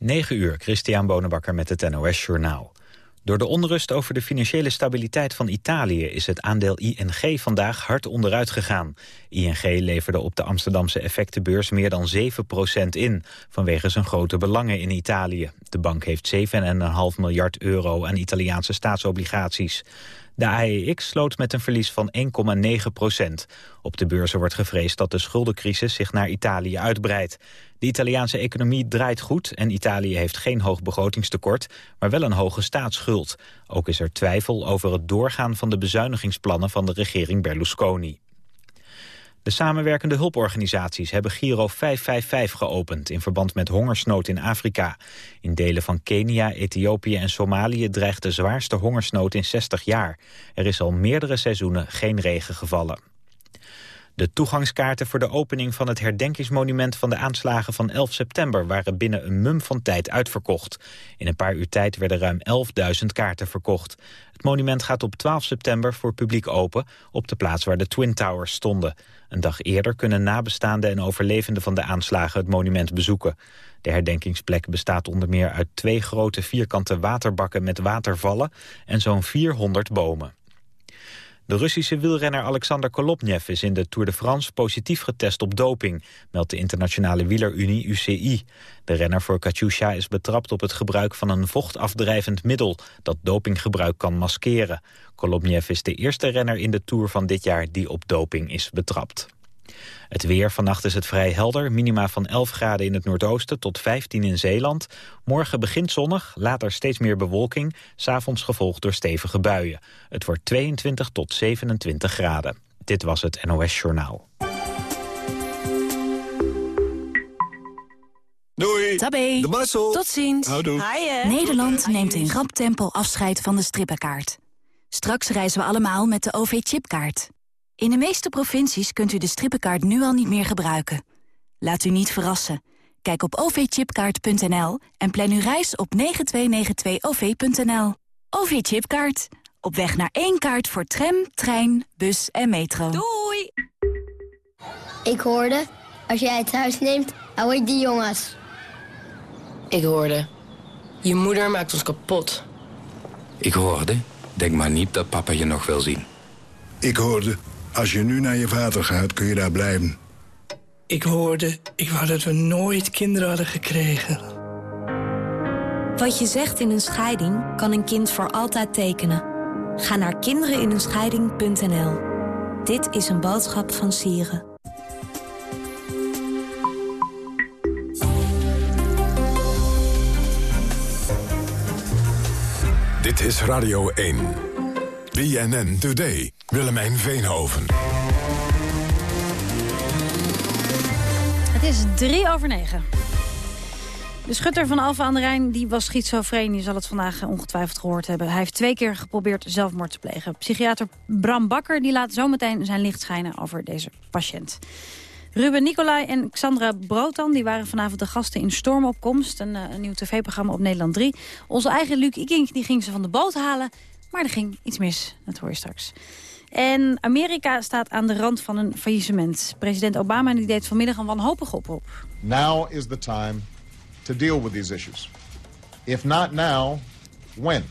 9 uur, Christian Bonenbakker met het NOS Journaal. Door de onrust over de financiële stabiliteit van Italië... is het aandeel ING vandaag hard onderuit gegaan. ING leverde op de Amsterdamse effectenbeurs meer dan 7% in... vanwege zijn grote belangen in Italië. De bank heeft 7,5 miljard euro aan Italiaanse staatsobligaties. De AEX sloot met een verlies van 1,9 procent. Op de beurzen wordt gevreesd dat de schuldencrisis zich naar Italië uitbreidt. De Italiaanse economie draait goed en Italië heeft geen hoog begrotingstekort, maar wel een hoge staatsschuld. Ook is er twijfel over het doorgaan van de bezuinigingsplannen van de regering Berlusconi. De samenwerkende hulporganisaties hebben Giro 555 geopend... in verband met hongersnood in Afrika. In delen van Kenia, Ethiopië en Somalië dreigt de zwaarste hongersnood in 60 jaar. Er is al meerdere seizoenen geen regen gevallen. De toegangskaarten voor de opening van het herdenkingsmonument van de aanslagen van 11 september waren binnen een mum van tijd uitverkocht. In een paar uur tijd werden ruim 11.000 kaarten verkocht. Het monument gaat op 12 september voor publiek open op de plaats waar de Twin Towers stonden. Een dag eerder kunnen nabestaanden en overlevenden van de aanslagen het monument bezoeken. De herdenkingsplek bestaat onder meer uit twee grote vierkante waterbakken met watervallen en zo'n 400 bomen. De Russische wielrenner Alexander Kolopnev is in de Tour de France positief getest op doping, meldt de internationale wielerunie UCI. De renner voor Katusha is betrapt op het gebruik van een vochtafdrijvend middel dat dopinggebruik kan maskeren. Kolopnev is de eerste renner in de Tour van dit jaar die op doping is betrapt. Het weer, vannacht is het vrij helder. Minima van 11 graden in het noordoosten tot 15 in Zeeland. Morgen begint zonnig, later steeds meer bewolking. S'avonds gevolgd door stevige buien. Het wordt 22 tot 27 graden. Dit was het NOS Journaal. Doei. Tabé. De Marcel. Tot ziens. Houdoe. Nederland neemt in rap tempo afscheid van de strippenkaart. Straks reizen we allemaal met de OV-chipkaart. In de meeste provincies kunt u de strippenkaart nu al niet meer gebruiken. Laat u niet verrassen. Kijk op ovchipkaart.nl en plan uw reis op 9292-OV.nL. OV-chipkaart. Op weg naar één kaart voor tram, trein, bus en metro. Doei! Ik hoorde, als jij het huis neemt, hou ik die jongens. Ik hoorde, je moeder maakt ons kapot. Ik hoorde, denk maar niet dat papa je nog wil zien. Ik hoorde, als je nu naar je vader gaat, kun je daar blijven. Ik hoorde, ik wou dat we nooit kinderen hadden gekregen. Wat je zegt in een scheiding kan een kind voor altijd tekenen. Ga naar kindereninenscheiding.nl. Dit is een boodschap van Sieren. Dit is Radio 1. BNN Today. Willemijn Veenhoven. Het is drie over negen. De schutter van Alfa aan de Rijn die was schizofreen. Je zal het vandaag eh, ongetwijfeld gehoord hebben. Hij heeft twee keer geprobeerd zelfmoord te plegen. Psychiater Bram Bakker die laat zometeen zijn licht schijnen over deze patiënt. Ruben Nicolai en Xandra Brotan die waren vanavond de gasten in Stormopkomst. Een, eh, een nieuw tv-programma op Nederland 3. Onze eigen Luc Ikink die ging ze van de boot halen. Maar er ging iets mis, dat hoor je straks. En Amerika staat aan de rand van een faillissement. President Obama die deed vanmiddag een wanhopige oproep. Now is the time to deal with these issues. If not now, when?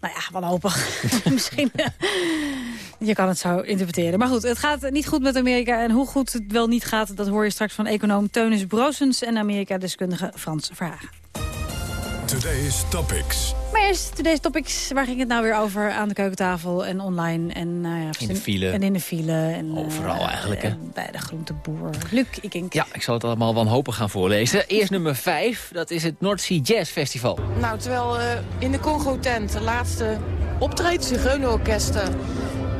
Nou ja, wanhopig. Misschien. eh, je kan het zo interpreteren. Maar goed, het gaat niet goed met Amerika. En hoe goed het wel niet gaat, dat hoor je straks van econoom Teunis Brosens... en Amerika-deskundige Frans Verhagen. Today's Topics. Maar eerst today's topics. Waar ging het nou weer over aan de keukentafel en online? En, nou ja, In de file. En in de file. En, Overal eh, eigenlijk, hè? en bij de groenteboer. Luc, ik denk. Ja, ik zal het allemaal wanhopig gaan voorlezen. Eerst nummer 5, dat is het North Sea Jazz Festival. Nou, terwijl eh, in de Congo-tent de laatste optreedt, Zigeunerorkesten...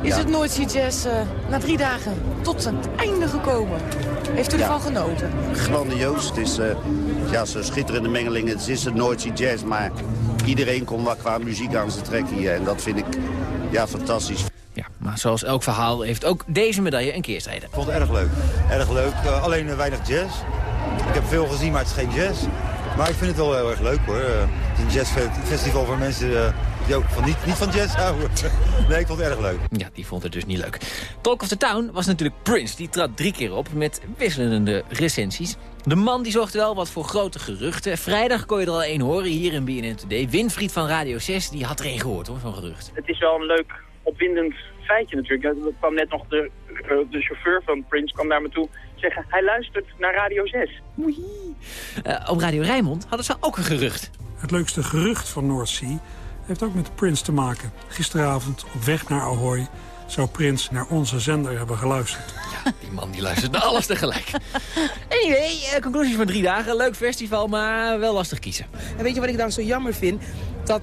is het Nooit Sea Jazz eh, na drie dagen tot het einde gekomen. Heeft u Ja. ervan genoten? Grandioos. Het is eh, ja, zo'n schitterende mengeling. Het is het nooit Sea jazz, maar iedereen komt wat qua muziek aan zijn trek hier. En dat vind ik ja, fantastisch. Ja, maar zoals elk verhaal heeft ook deze medaille een keerzijde. vond het erg leuk. Erg leuk. Eh, alleen eh, weinig jazz. Ik heb veel gezien, maar het is geen jazz. Maar ik vind het wel heel erg leuk hoor. Uh, het is een jazzfestival voor mensen uh, die ook van, niet, niet van jazz houden. nee, ik vond het erg leuk. Ja, die vond het dus niet leuk. Talk of the Town was natuurlijk Prince. Die trad drie keer op met wisselende recensies. De man die zorgde wel wat voor grote geruchten. Vrijdag kon je er al één horen hier in BNN Today. Winfried van Radio 6, die had er één gehoord hoor, van gerucht. Het is wel een leuk, opwindend feitje natuurlijk. Er kwam net nog de, de chauffeur van Prince kwam naar me toe zeggen... hij luistert naar Radio 6. Oei. Uh, op Radio Rijnmond hadden ze ook een gerucht. Het leukste gerucht van North Sea heeft ook met Prince te maken. Gisteravond op weg naar Ahoy zou Prins naar onze zender hebben geluisterd. Ja, die man die luistert naar alles tegelijk. anyway, uh, conclusies van drie dagen. Leuk festival, maar wel lastig kiezen. En weet je wat ik dan zo jammer vind? Dat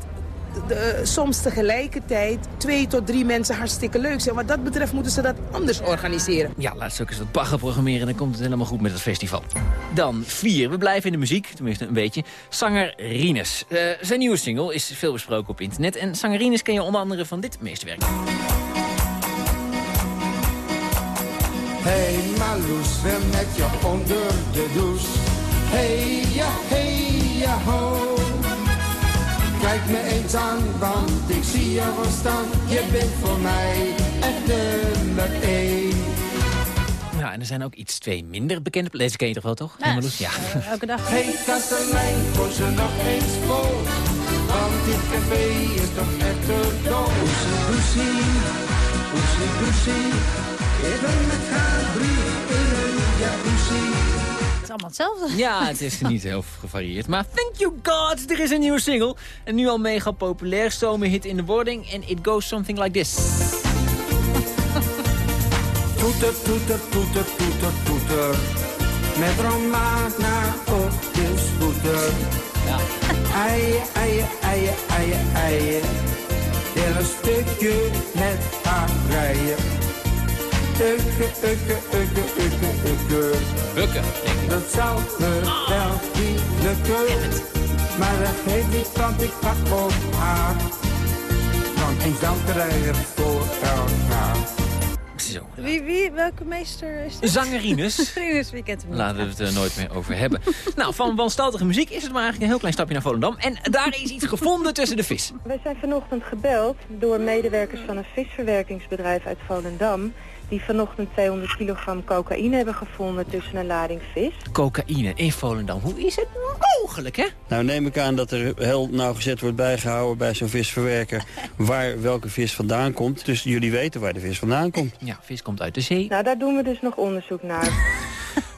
de, soms tegelijkertijd twee tot drie mensen hartstikke leuk zijn. Wat dat betreft moeten ze dat anders organiseren. Ja, laat ze ook eens wat bagger programmeren. Dan komt het helemaal goed met het festival. Dan vier. We blijven in de muziek, tenminste een beetje. Zanger Rines. Uh, zijn nieuwe single is veel besproken op internet. En zanger Rines ken je onder andere van dit meesterwerk. Hey Marloes, zwem met je onder de douche. Hey ja, hey ja ho. Kijk me eens aan, want ik zie je wel staan. Je bent voor mij echt nummer één. Ja, en er zijn ook iets twee minder bekende Deze ken je toch wel, toch? Ja, ja. Uh, elke dag. Hey Kastelein, voor ze nog eens vol. Want dit café is toch echt te dol. Oesie, oesie, oesie, oesie. Een jacuzzi allemaal hetzelfde. Ja, het is niet heel gevarieerd. Maar thank you God, er is een nieuwe single. En nu al mega populair, zomerhit in de wording. En it goes something like this. Toeter, toeter, toeter, toeter, toeter. Met Romaat naar op de scooter. Ja. Eien, eien, eien, eien, eien. Een stukje met haar rijden. Ukke, ukke, ukke, ukke, ukke. Ukke, Dat zou me wel niet lukken. Maar dat geeft niet, want ik pak op haar. Want ik dan krijg voor elkaar. Zo. Wie, wie, welke meester is dit? Zangerines. wie kent hem Laten we het er nooit meer over hebben. nou, van wanstaltige muziek is het maar eigenlijk een heel klein stapje naar Volendam. En daar is iets gevonden tussen de vis. Wij zijn vanochtend gebeld door medewerkers van een visverwerkingsbedrijf uit Volendam die vanochtend 200 kilogram cocaïne hebben gevonden tussen een lading vis. Cocaïne in Volendam, hoe is het mogelijk, hè? Nou, neem ik aan dat er heel nauwgezet wordt bijgehouden bij zo'n visverwerker... waar welke vis vandaan komt. Dus jullie weten waar de vis vandaan komt. Ja, vis komt uit de zee. Nou, daar doen we dus nog onderzoek naar.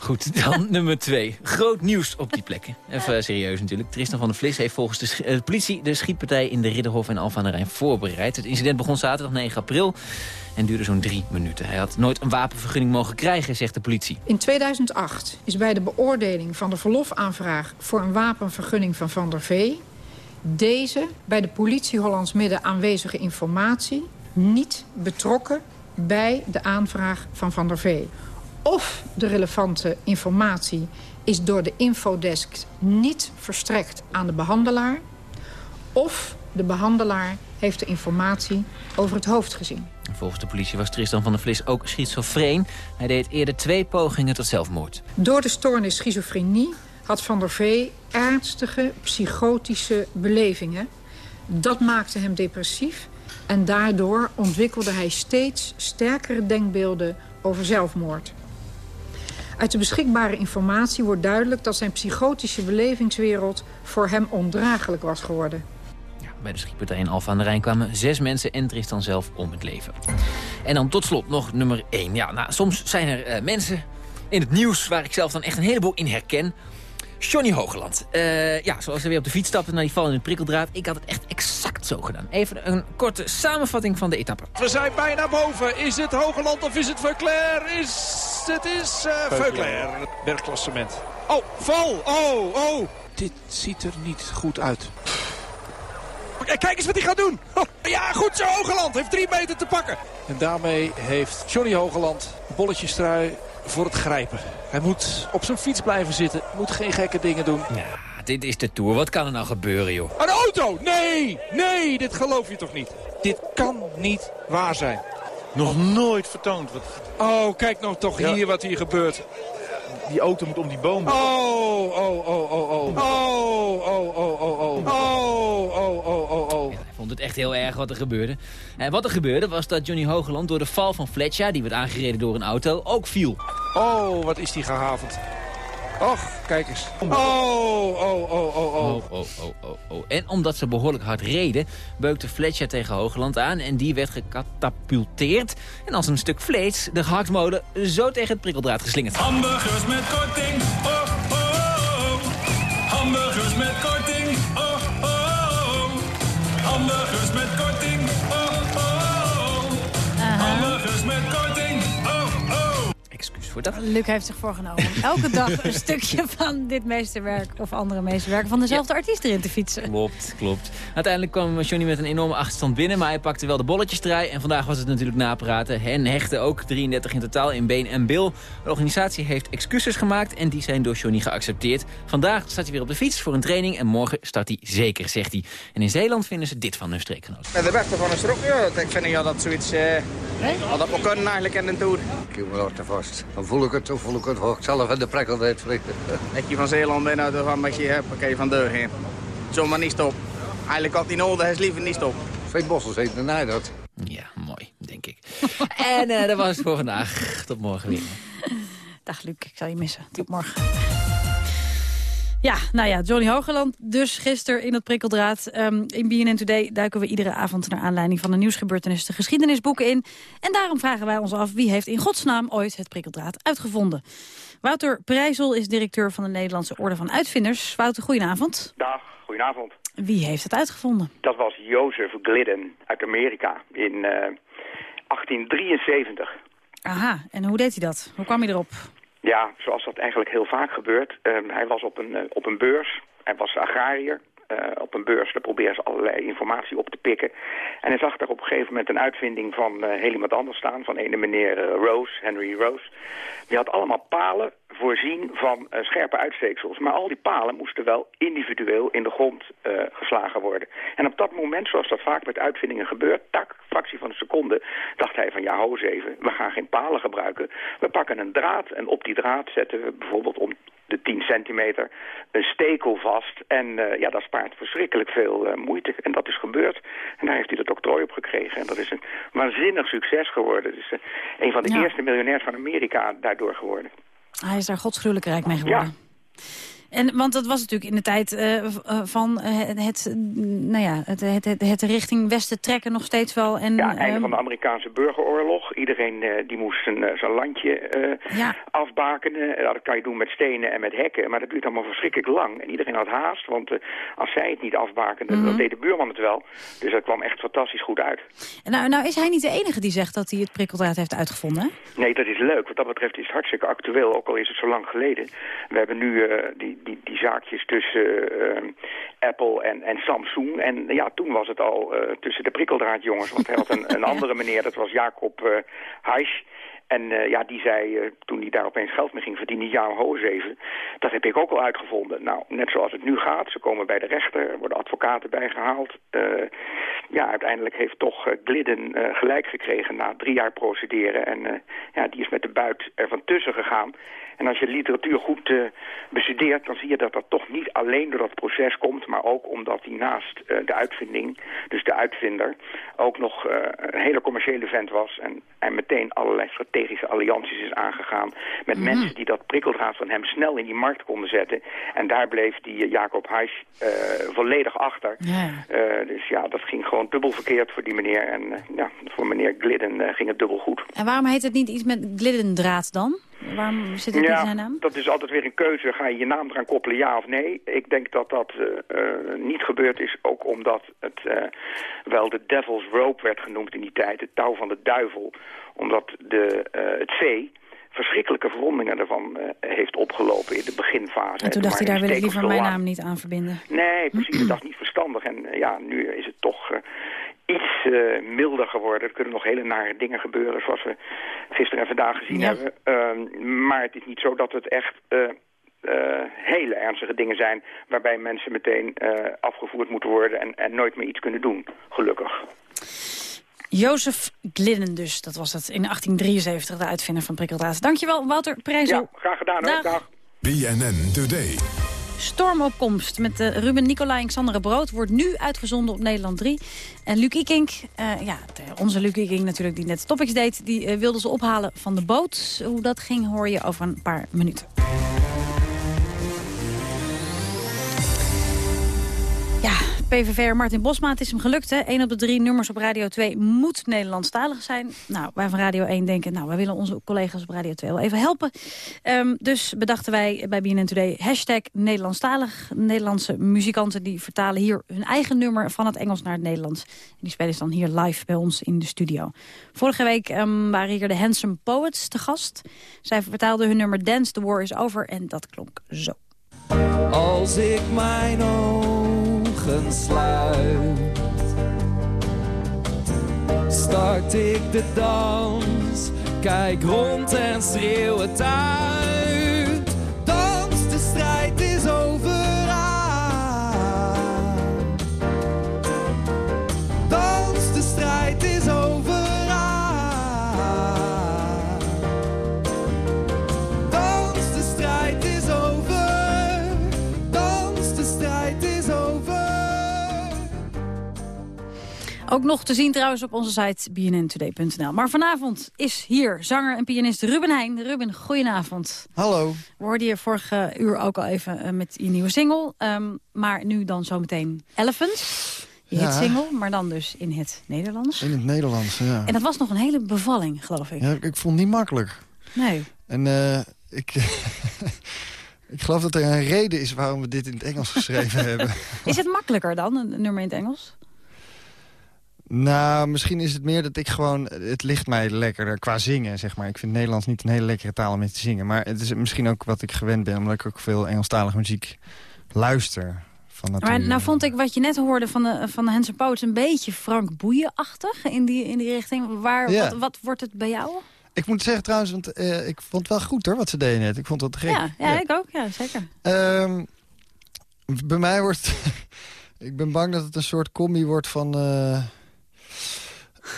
Goed, dan nummer twee. Groot nieuws op die plekken. Even serieus natuurlijk. Tristan van der Vlis heeft volgens de, de politie de schietpartij in de Ridderhof en Alphen de Rijn voorbereid. Het incident begon zaterdag 9 april en duurde zo'n drie minuten. Hij had nooit een wapenvergunning mogen krijgen, zegt de politie. In 2008 is bij de beoordeling van de verlofaanvraag... voor een wapenvergunning van Van der Vee... deze bij de politie Hollands Midden aanwezige informatie... niet betrokken bij de aanvraag van Van der Vee. Of de relevante informatie is door de infodesk niet verstrekt aan de behandelaar... of de behandelaar heeft de informatie over het hoofd gezien. Volgens de politie was Tristan van der Vlis ook schizofreen. Hij deed eerder twee pogingen tot zelfmoord. Door de stoornis schizofrenie had Van der Vee ernstige psychotische belevingen. Dat maakte hem depressief en daardoor ontwikkelde hij steeds sterkere denkbeelden over zelfmoord. Uit de beschikbare informatie wordt duidelijk dat zijn psychotische belevingswereld voor hem ondraaglijk was geworden. Bij de schietpartij in Alfa aan de Rijn kwamen zes mensen en Tristan zelf om het leven. En dan tot slot nog nummer één. Ja, nou, soms zijn er uh, mensen in het nieuws waar ik zelf dan echt een heleboel in herken. Johnny Hogeland. Uh, ja, zoals hij weer op de fiets stapte naar die val in het prikkeldraad. Ik had het echt exact zo gedaan. Even een korte samenvatting van de etappe. We zijn bijna boven. Is het Hogeland of is het Veuclair? Is, het is uh, Veuclair. Bergklassement. Oh, val! Oh, oh! Dit ziet er niet goed uit. Kijk eens wat hij gaat doen. Ja, goed zo, Hogeland heeft drie meter te pakken. En daarmee heeft Johnny Hogeland bolletjestrui voor het grijpen. Hij moet op zijn fiets blijven zitten, moet geen gekke dingen doen. Ja, dit is de Tour. Wat kan er nou gebeuren, joh? Een auto! Nee, nee, dit geloof je toch niet? Dit kan niet waar zijn. Nog nooit vertoond. Wat... Oh, kijk nou toch hier wat hier gebeurt. Die auto moet om die boom. Oh, oh, oh, oh, oh. Oh, heel erg wat er gebeurde. En wat er gebeurde was dat Johnny Hogeland door de val van Fletcher... die werd aangereden door een auto, ook viel. Oh, wat is die gehavend. Och, kijk eens. Oh, oh, oh, oh, oh. Oh, oh, oh, oh, oh. En omdat ze behoorlijk hard reden, beukte Fletcher tegen Hogeland aan... en die werd gecatapulteerd en als een stuk vlees de gehaktmolen zo tegen het prikkeldraad geslingerd. Hamburgers met korting, oh, oh, oh. Hamburgers Dat. Luc heeft zich voorgenomen om elke dag een stukje van dit meesterwerk... of andere meesterwerken van dezelfde artiest erin te fietsen. Klopt, klopt. Uiteindelijk kwam Johnny met een enorme achterstand binnen... maar hij pakte wel de bolletjes erbij. En vandaag was het natuurlijk napraten. En hechten ook 33 in totaal in been en bil. De organisatie heeft excuses gemaakt en die zijn door Johnny geaccepteerd. Vandaag staat hij weer op de fiets voor een training... en morgen start hij zeker, zegt hij. En in Zeeland vinden ze dit van hun streekgenoot. De beste van een strok, ja. Ik vind ja, dat zoiets... Eh, Had dat wel kunnen eigenlijk in een tour. Ik me te vast. Voel ik het, dan voel ik het. Hoor ik zelf in de prikkelheid vliegen. Dat je van Zeeland bent, nou, dan een beetje huppakee van deur heen. Zomaar niet stop. Eigenlijk had hij nodig, hij is liever niet stop. Twee bossels heet de dat. Ja, mooi, denk ik. en eh, dat was het voor vandaag. Tot morgen weer. Dag Luc, ik zal je missen. Tot morgen. Ja, nou ja, Johnny Hogeland dus gisteren in het prikkeldraad. Ehm, in BNN Today duiken we iedere avond naar aanleiding van de nieuwsgebeurtenis de geschiedenisboeken in. En daarom vragen wij ons af wie heeft in godsnaam ooit het prikkeldraad uitgevonden. Wouter Prijzel is directeur van de Nederlandse Orde van Uitvinders. Wouter, goedenavond. Dag, goedenavond. Wie heeft het uitgevonden? Dat was Joseph Glidden uit Amerika in eh, 1873. Aha, en hoe deed hij dat? Hoe kwam hij erop? Ja, zoals dat eigenlijk heel vaak gebeurt. Ehm, hij was op een, eh, op een beurs. Hij was agrariër. Eh, op een beurs, daar proberen ze allerlei informatie op te pikken. En hij zag daar op een gegeven moment een uitvinding van eh, heel iemand anders staan. Van ene meneer eh, Rose, Henry Rose. Die had allemaal palen voorzien van scherpe uitsteeksels. Maar al die palen moesten wel individueel in de grond geslagen worden. En op dat moment, zoals dat vaak met uitvindingen gebeurt... tak, fractie van een seconde, dacht hij van ja, ho even. We gaan geen palen gebruiken. We pakken een draad en op die draad zetten we bijvoorbeeld om de 10 centimeter een stekel vast. En eh, ja, dat spaart verschrikkelijk veel eh, moeite. En dat is gebeurd. En daar heeft hij het octrooi op gekregen. En dat is een waanzinnig succes geworden. Het is eh, een van de Ja. eerste miljonairs van Amerika daardoor geworden. Hij is daar godsgruwelijk rijk mee geworden. En, want dat was natuurlijk in de tijd eh, eh, van eh, het, het, nou ja, het, het, het, het richting westen trekken nog steeds wel. En, Ja, einde ehm, van de Amerikaanse burgeroorlog. Iedereen die moest zijn, zijn landje eh, afbakenen. Eh, dat kan je doen met stenen en met hekken. Maar dat duurt allemaal verschrikkelijk lang. En iedereen had haast, want als zij het niet afbakenden, Mhm. dan deed de buurman het wel. Dus dat kwam echt fantastisch goed uit. nou, nou is hij niet de enige die zegt dat hij het prikkeldraad heeft uitgevonden. hè? Nee, dat is leuk. Wat dat betreft is het hartstikke actueel, ook al is het zo lang geleden. We hebben nu eh, die, die, die zaakjes tussen eh, Apple en, en Samsung. En ja, toen was het al eh, tussen de prikkeldraadjongens. Want hij had een, een andere meneer, dat was Jacob eh Heisch. En eh, ja, die zei, toen hij daar opeens geld mee ging verdienen, ja, ho even. Dat heb ik ook al uitgevonden. Nou, net zoals het nu gaat, ze komen bij de rechter, er worden advocaten bijgehaald. Eh, ja, uiteindelijk heeft toch Glidden gelijk gekregen na drie jaar procederen. En ja, die is met de buit ervan tussen gegaan. En als je literatuur goed eh, bestudeert, dan zie je dat dat toch niet alleen door dat proces komt, maar ook omdat hij naast eh, de uitvinding, dus de uitvinder, ook nog eh, een hele commerciële vent was en, en meteen allerlei strategische allianties is aangegaan met Mhm. mensen die dat prikkeldraad van hem snel in die markt konden zetten. En daar bleef die Jacob eh, volledig achter. Dus ja, dat ging gewoon dubbel verkeerd voor die meneer. En ja, voor meneer Glidden ging het dubbel goed. En waarom heet het niet iets met gliddendraad dan? Waarom zit het niet in zijn naam? dat is altijd weer een keuze. Ga je je naam eraan koppelen, ja of nee? Ik denk dat dat eh, eh, niet gebeurd is, ook omdat het eh, wel de devil's rope werd genoemd in die tijd. Het touw van de duivel. Omdat de, het vee verschrikkelijke verwondingen ervan eh, heeft opgelopen in de beginfase. En toen dacht hij, daar wil ik liever mijn naam. niet aan verbinden. Nee, precies. Dat is niet verstandig. En ja, nu is het toch iets eh, milder geworden. Er kunnen nog hele nare dingen gebeuren, zoals we gisteren en vandaag gezien Ja. hebben. Ehm, maar het is niet zo dat het echt eh, eh, hele ernstige dingen zijn... waarbij mensen meteen eh, afgevoerd moeten worden en, en nooit meer iets kunnen doen, gelukkig. Jozef Glidden dus, dat was het in 1873, de uitvinder van prikkeldraad. Dankjewel, Wouter Prijzel. Ja, graag gedaan hoor. Dag. Dag. BNN Today. Stormopkomst met uh, Ruben Nicolai en Xandere Brood wordt nu uitgezonden op Nederland 3. En Luc Ikink, uh, ja, onze Luc Ikink natuurlijk die net topics deed... die uh, wilde ze ophalen van de boot. Hoe dat ging hoor je over een paar minuten. PVV'er Martin Bosma, het is hem gelukt. Hè? Eén op de drie nummers op Radio 2 moet Nederlandstalig zijn. Nou, wij van Radio 1 denken, nou, wij willen onze collega's op Radio 2 wel even helpen. Um, dus bedachten wij bij BNN Today hashtag Nederlandstalig. Nederlandse muzikanten die vertalen hier hun eigen nummer van het Engels naar het Nederlands. En die spelen ze dan hier live bij ons in de studio. Vorige week um, waren hier de Handsome Poets te gast. Zij vertaalden hun nummer Dance, the War is Over en dat klonk zo. Als ik mijn ogen sluit, start ik de dans. Kijk rond en schreeuw het uit. Ook nog te zien trouwens op onze site bnntoday.nl. Maar vanavond is hier zanger en pianist Ruben Heijn. Ruben, goedenavond. Hallo. We hoorden je vorige uur ook al even eh, met je nieuwe single. Ehm, maar nu dan zometeen Elephants. Je Ja. hitsingle, maar dan dus in het Nederlands. In het Nederlands, ja. En dat was nog een hele bevalling, geloof ik. ja ik vond het niet makkelijk. Nee. En eh, ik, ik geloof dat er een reden is waarom we dit in het Engels geschreven hebben. Is het makkelijker dan, een nummer in het Engels? Nou, misschien is het meer dat ik gewoon... Het ligt mij lekkerder qua zingen, zeg maar. Ik vind Nederlands niet een hele lekkere taal om mee te zingen. Maar het is misschien ook wat ik gewend ben... omdat ik ook veel Engelstalige muziek luister. Van Maar nou vond ik wat je net hoorde van de, van de Hansen Poets... een beetje Frank Boeien-achtig in die, in die richting. Waar, Ja. wat, wat wordt het bij jou? Ik moet zeggen trouwens, want eh, ik vond het wel goed hoor, wat ze deden net. Ik vond het gek. Ja, ja, ik ook. Ja, zeker. Ehm, bij mij wordt... ik ben bang dat het een soort combi wordt van... eh,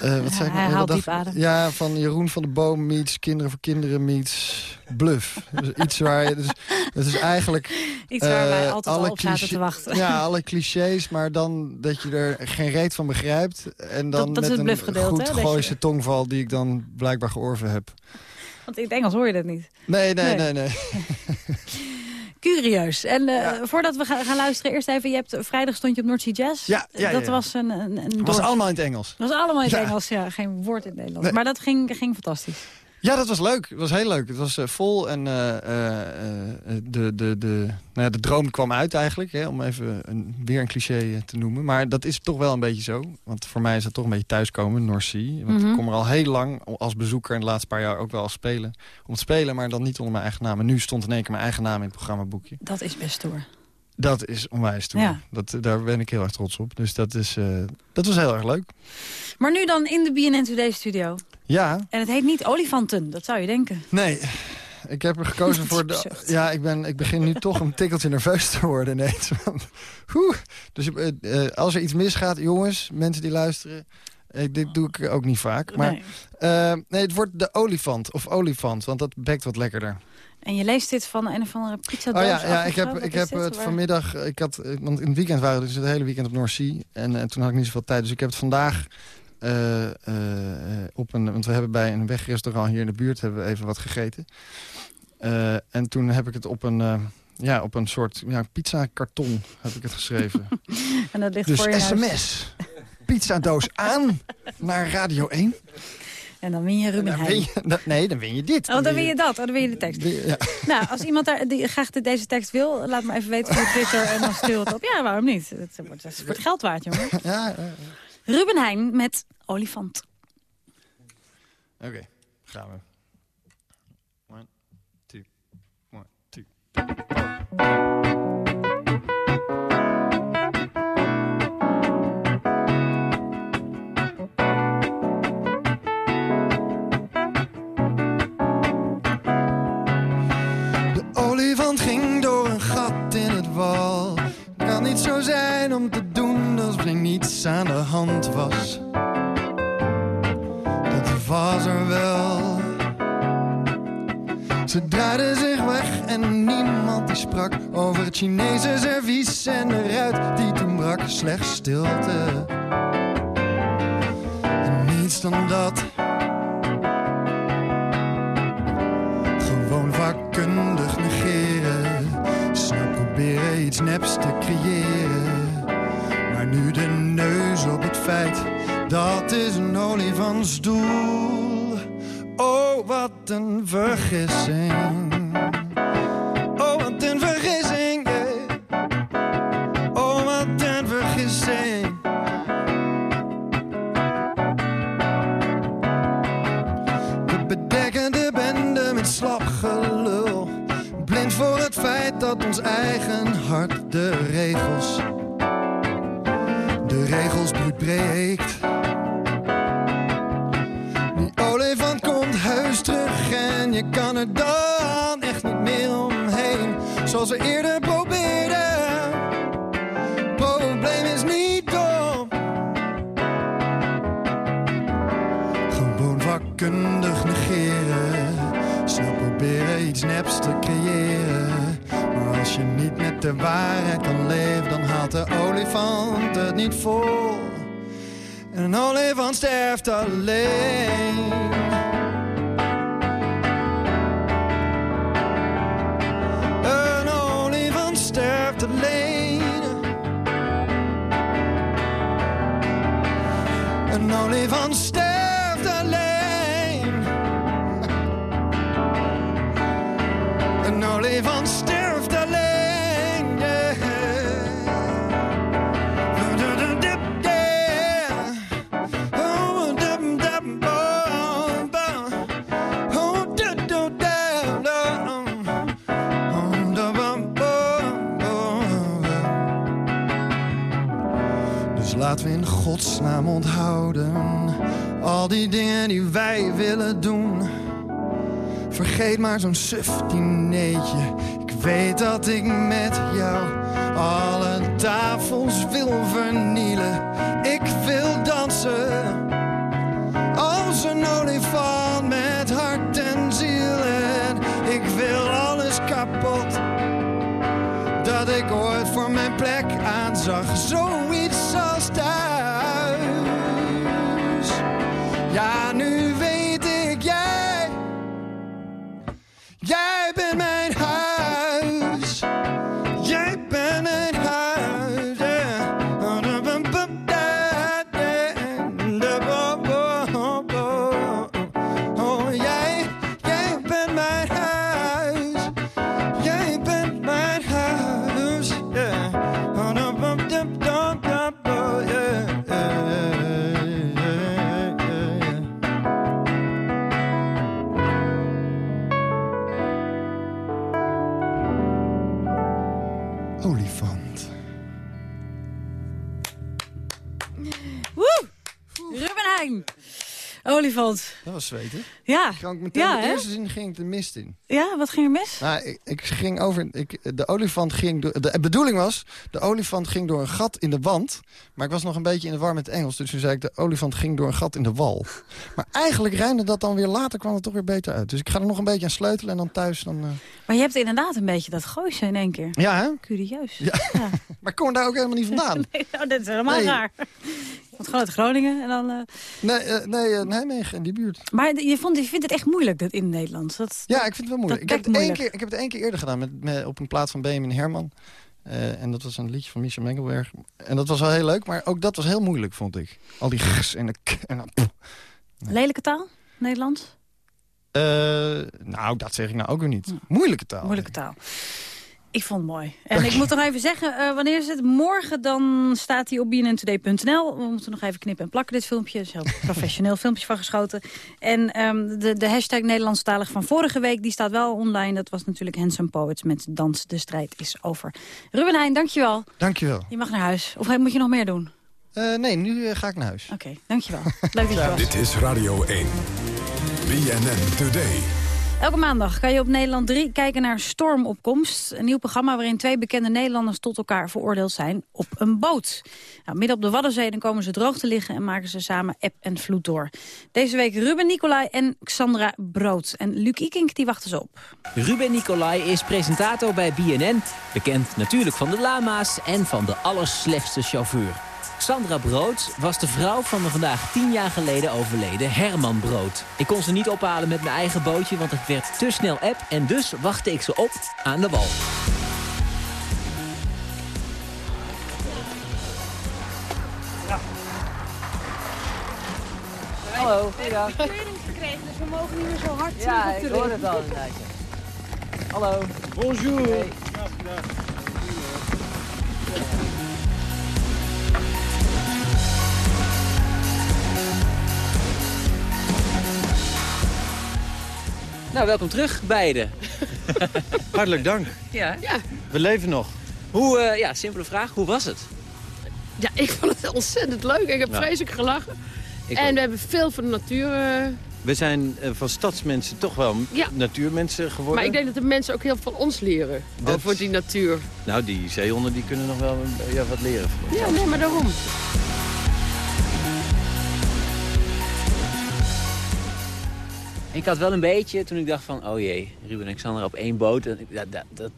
eh, wat zei ik nou? Ja, van Jeroen van de Boom meets Kinderen voor Kinderen meets Bluff. Dus iets waar je... Dus, dat is eigenlijk... Iets waar wij eh, altijd al alle op zaten cliché- te wachten. Ja, alle clichés, maar dan dat je er geen reet van begrijpt. En dan Dat- dat is met het een goed hè, je- Gooise tongval die ik dan blijkbaar georven heb. Want in het Engels hoor je dat niet. Nee, nee, Nee. nee, nee. Curieus. En eh, voordat we gaan, gaan luisteren, eerst even... Je hebt, vrijdag stond je op North Sea Jazz. Ja, Dat ja. was een... een, een Het was allemaal in het Engels. Dat was allemaal in het. Engels, ja. Geen woord in het Nederlands. Nee. Maar dat ging, ging fantastisch. Ja, dat was leuk. Het was heel leuk. Het was eh, vol en eh, eh, de, de, de, nou ja, de droom kwam uit eigenlijk. Hè, om even een, weer een cliché te noemen. Maar dat is toch wel een beetje zo. Want voor mij is dat toch een beetje thuiskomen, North Sea. Want Mhm. ik kom er al heel lang als bezoeker en de laatste paar jaar ook wel als spelen. Om te spelen, maar dan niet onder mijn eigen naam. En nu stond in één keer mijn eigen naam in het programmaboekje. Dat is best stoer. Dat is onwijs toe. Ja. Dat, daar ben ik heel erg trots op. Dus dat, is, dat was heel erg leuk. Maar nu dan in de BNN Today studio. Ja, En het heet niet olifanten, dat zou je denken. Nee, ik heb er gekozen voor de... Ja, ik, ben, ik begin nu toch een tikkeltje nerveus te worden ineens. Dus eh, eh, als er iets misgaat, jongens, mensen die luisteren... eh, dit doe ik ook niet vaak. Maar Nee. nee, nee het wordt de olifant of olifant, want dat bekt wat lekkerder. En je leest dit van een of andere pizza Oh ja, ja ik heb, ik heb het Waar- vanmiddag... Ik had, want in het weekend waren we dus het hele weekend op North Sea. En, toen had ik niet zoveel tijd. Dus ik heb het vandaag eh, eh, op een... Want we hebben bij een wegrestaurant hier in de buurt hebben we even wat gegeten. Eh, en toen heb ik het op een... ja, op een soort ja, pizza-karton heb ik het geschreven. En dat ligt dus voor je sms. Pizzadoos aan naar Radio 1. En dan win je Ruben Dan Heijn. win je, dan- nee, dan win je dit. Oh, dan win je dat. Oh, dan win je de tekst. Ja. Nou, als iemand daar, die graag de- deze tekst wil, laat me even weten via Twitter en dan stuur het op. Ja, waarom niet? Het wordt, het wordt geld waard, jongen. Ja, ja, ja. Ruben Heijn met Olifant. Oké, gaan we. One, two, one, two. De olifant ging door een gat in het wal. Niet zo zijn om te doen alsof er niets aan de hand was. Dat was er wel. Ze draaiden zich weg en niemand die sprak over het Chinese servies en de ruit die toen brak. Slechts stilte. Niets dan dat. Neps te creëren. Maar nu de neus op het feit, dat is een olifantsdoel. Oh, wat een vergissing. Ons eigen hart de regels, de regels breekt. Die olifant komt heus terug en je kan er dan echt niet meer omheen. Zoals we eerder probeerden. Als je niet met de waarheid kan leven, dan haalt de olifant het niet vol. En een olifant sterft alleen. Een olifant sterft alleen. Een olifant godsnaam onthouden al die dingen die wij willen doen. Vergeet maar zo'n suf dineetje. Ik weet dat ik met jou alle tafels wil vernielen. Ik wil dansen als een olifant met hart en ziel. En ik wil alles kapot dat ik ooit voor mijn plek aanzag. Zoiets Zweten. Ja. Ging ik meteen Ja, de hè? eerste zin ging ik de mist in. Ja, wat ging er mis? Nou, ik, ik ging over. Ik, de olifant ging door. De bedoeling was. De olifant ging door een gat in de wand. Maar ik was nog een beetje in de war met het Engels. Dus toen zei ik. De olifant ging door een gat in de wal. Maar eigenlijk rijmde dat dan weer later. kwam het toch weer beter uit. Dus ik ga er nog een beetje aan sleutelen. En dan thuis. Dan, eh, Maar je hebt inderdaad een beetje dat gooien in één keer. Ja, hè? Curieus. Ja. maar ik kom daar ook helemaal niet vandaan. nee, nou, dat is helemaal Nee. raar. Want gewoon uit Groningen en dan... eh, Nee, eh, nee eh, Nijmegen in die buurt. Maar je, vond, je vindt het echt moeilijk dat in het Nederlands. Dat, Ja, ik vind het wel moeilijk. Ik heb, het lijkt één moeilijk. keer, ik heb het één keer eerder gedaan met, met, op een plaat van Benjamin Herman. En dat was een liedje van Michel Mengelberg. En dat was wel heel leuk, maar ook dat was heel moeilijk, vond ik. Al die gs en de k en dan... pff. Lelijke taal? Nederlands? Nou, dat zeg ik nou ook weer niet. Moeilijke taal. Moeilijke taal. Ik vond het mooi. En ik moet nog even zeggen, eh, wanneer is het? Morgen dan staat hij op bnntoday.nl. We moeten nog even knippen en plakken dit filmpje. Er is een heel professioneel filmpje van geschoten. En ehm, de, de hashtag Nederlandstalig van vorige week, die staat wel online. Dat was natuurlijk Handsome Poets met Dans de strijd is over. Ruben Heijn, dankjewel. Dankjewel. Je mag naar huis. Of moet je nog meer doen? Eh, nee, nu eh, ga ik naar huis. Oké, dankjewel. Leuk dat je was. Dit is Radio 1. BNN Today. Elke maandag kan je op Nederland 3 kijken naar Stormopkomst. Een nieuw programma waarin twee bekende Nederlanders tot elkaar veroordeeld zijn op een boot. Nou, midden op de Waddenzee dan komen ze droog te liggen en maken ze samen eb en vloed door. Deze week Ruben Nicolai en Xandra Brood. En Luc Ikink die wachten ze op. Ruben Nicolai is presentator bij BNN. Bekend natuurlijk van de lama's en van de allerslechtste chauffeur. Sandra Brood was de vrouw van de vandaag tien jaar geleden overleden Herman Brood. Ik kon ze niet ophalen met mijn eigen bootje, want het werd te snel app... en dus wachtte ik ze op aan de wal. Hallo, goeiedag. training gekregen, dus we mogen niet meer zo hard Ja, op de ik hoor het al inderdaad. ja. Hallo. Bonjour. Nou, welkom terug, beiden. Hartelijk dank. Ja. ja. We leven nog. Hoe, eh, ja, simpele vraag, hoe was het? Ja, ik vond het ontzettend leuk. Ik heb Ja. vreselijk gelachen. Ik en ook. we hebben veel van de natuur. eh, We zijn eh, van stadsmensen toch wel Ja. natuurmensen geworden. maar ik denk dat de mensen ook heel veel van ons leren. Dat- Over die natuur. Nou, die zeehonden die kunnen nog wel ja, wat leren. Ja, nee, maar daarom. Ik had wel een beetje, toen ik dacht van, oh jee, Ruben en Xander op één boot. En, dat, dat, dat,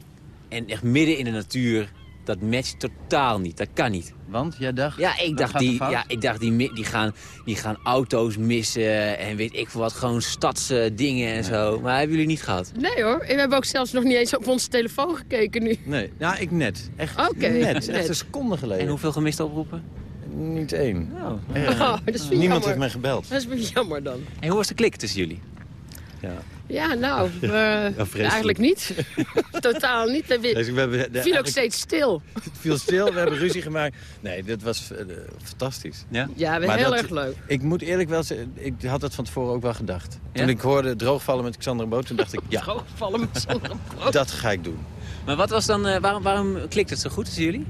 en echt midden in de natuur, dat matcht totaal niet. Dat kan niet. Want jij dacht, Ja, ik dacht, die, ja, ik dacht die, die, gaan, die gaan auto's missen en weet ik veel wat. Gewoon stadsdingen en zo. Maar hebben jullie niet gehad? Nee hoor, we hebben ook zelfs nog niet eens op onze telefoon gekeken nu. Nee, nou, ik net. Echt net. Echt een seconde geleden. En hoeveel gemiste oproepen? Niet één. Oh. Erg. Oh, dat is wel Niemand jammer. heeft mij gebeld. Dat is jammer dan. En hoe was de klik tussen jullie? Ja. Ja, nou, eh, eigenlijk niet. Totaal niet. We Dus we hebben de- viel ook steeds stil. Het viel stil, we hebben ruzie gemaakt. Nee, dat was eh, fantastisch. Ja? Ja, we Maar heel dat- erg leuk. Ik moet eerlijk wel zeggen, ik had het van tevoren ook wel gedacht. Ja? Toen ik hoorde droogvallen met Xander Boot, toen dacht ik, ja, Droogvallen met zonder brood. dat ga ik doen. Maar wat was dan, eh, waarom, waarom klikt het zo goed tussen jullie?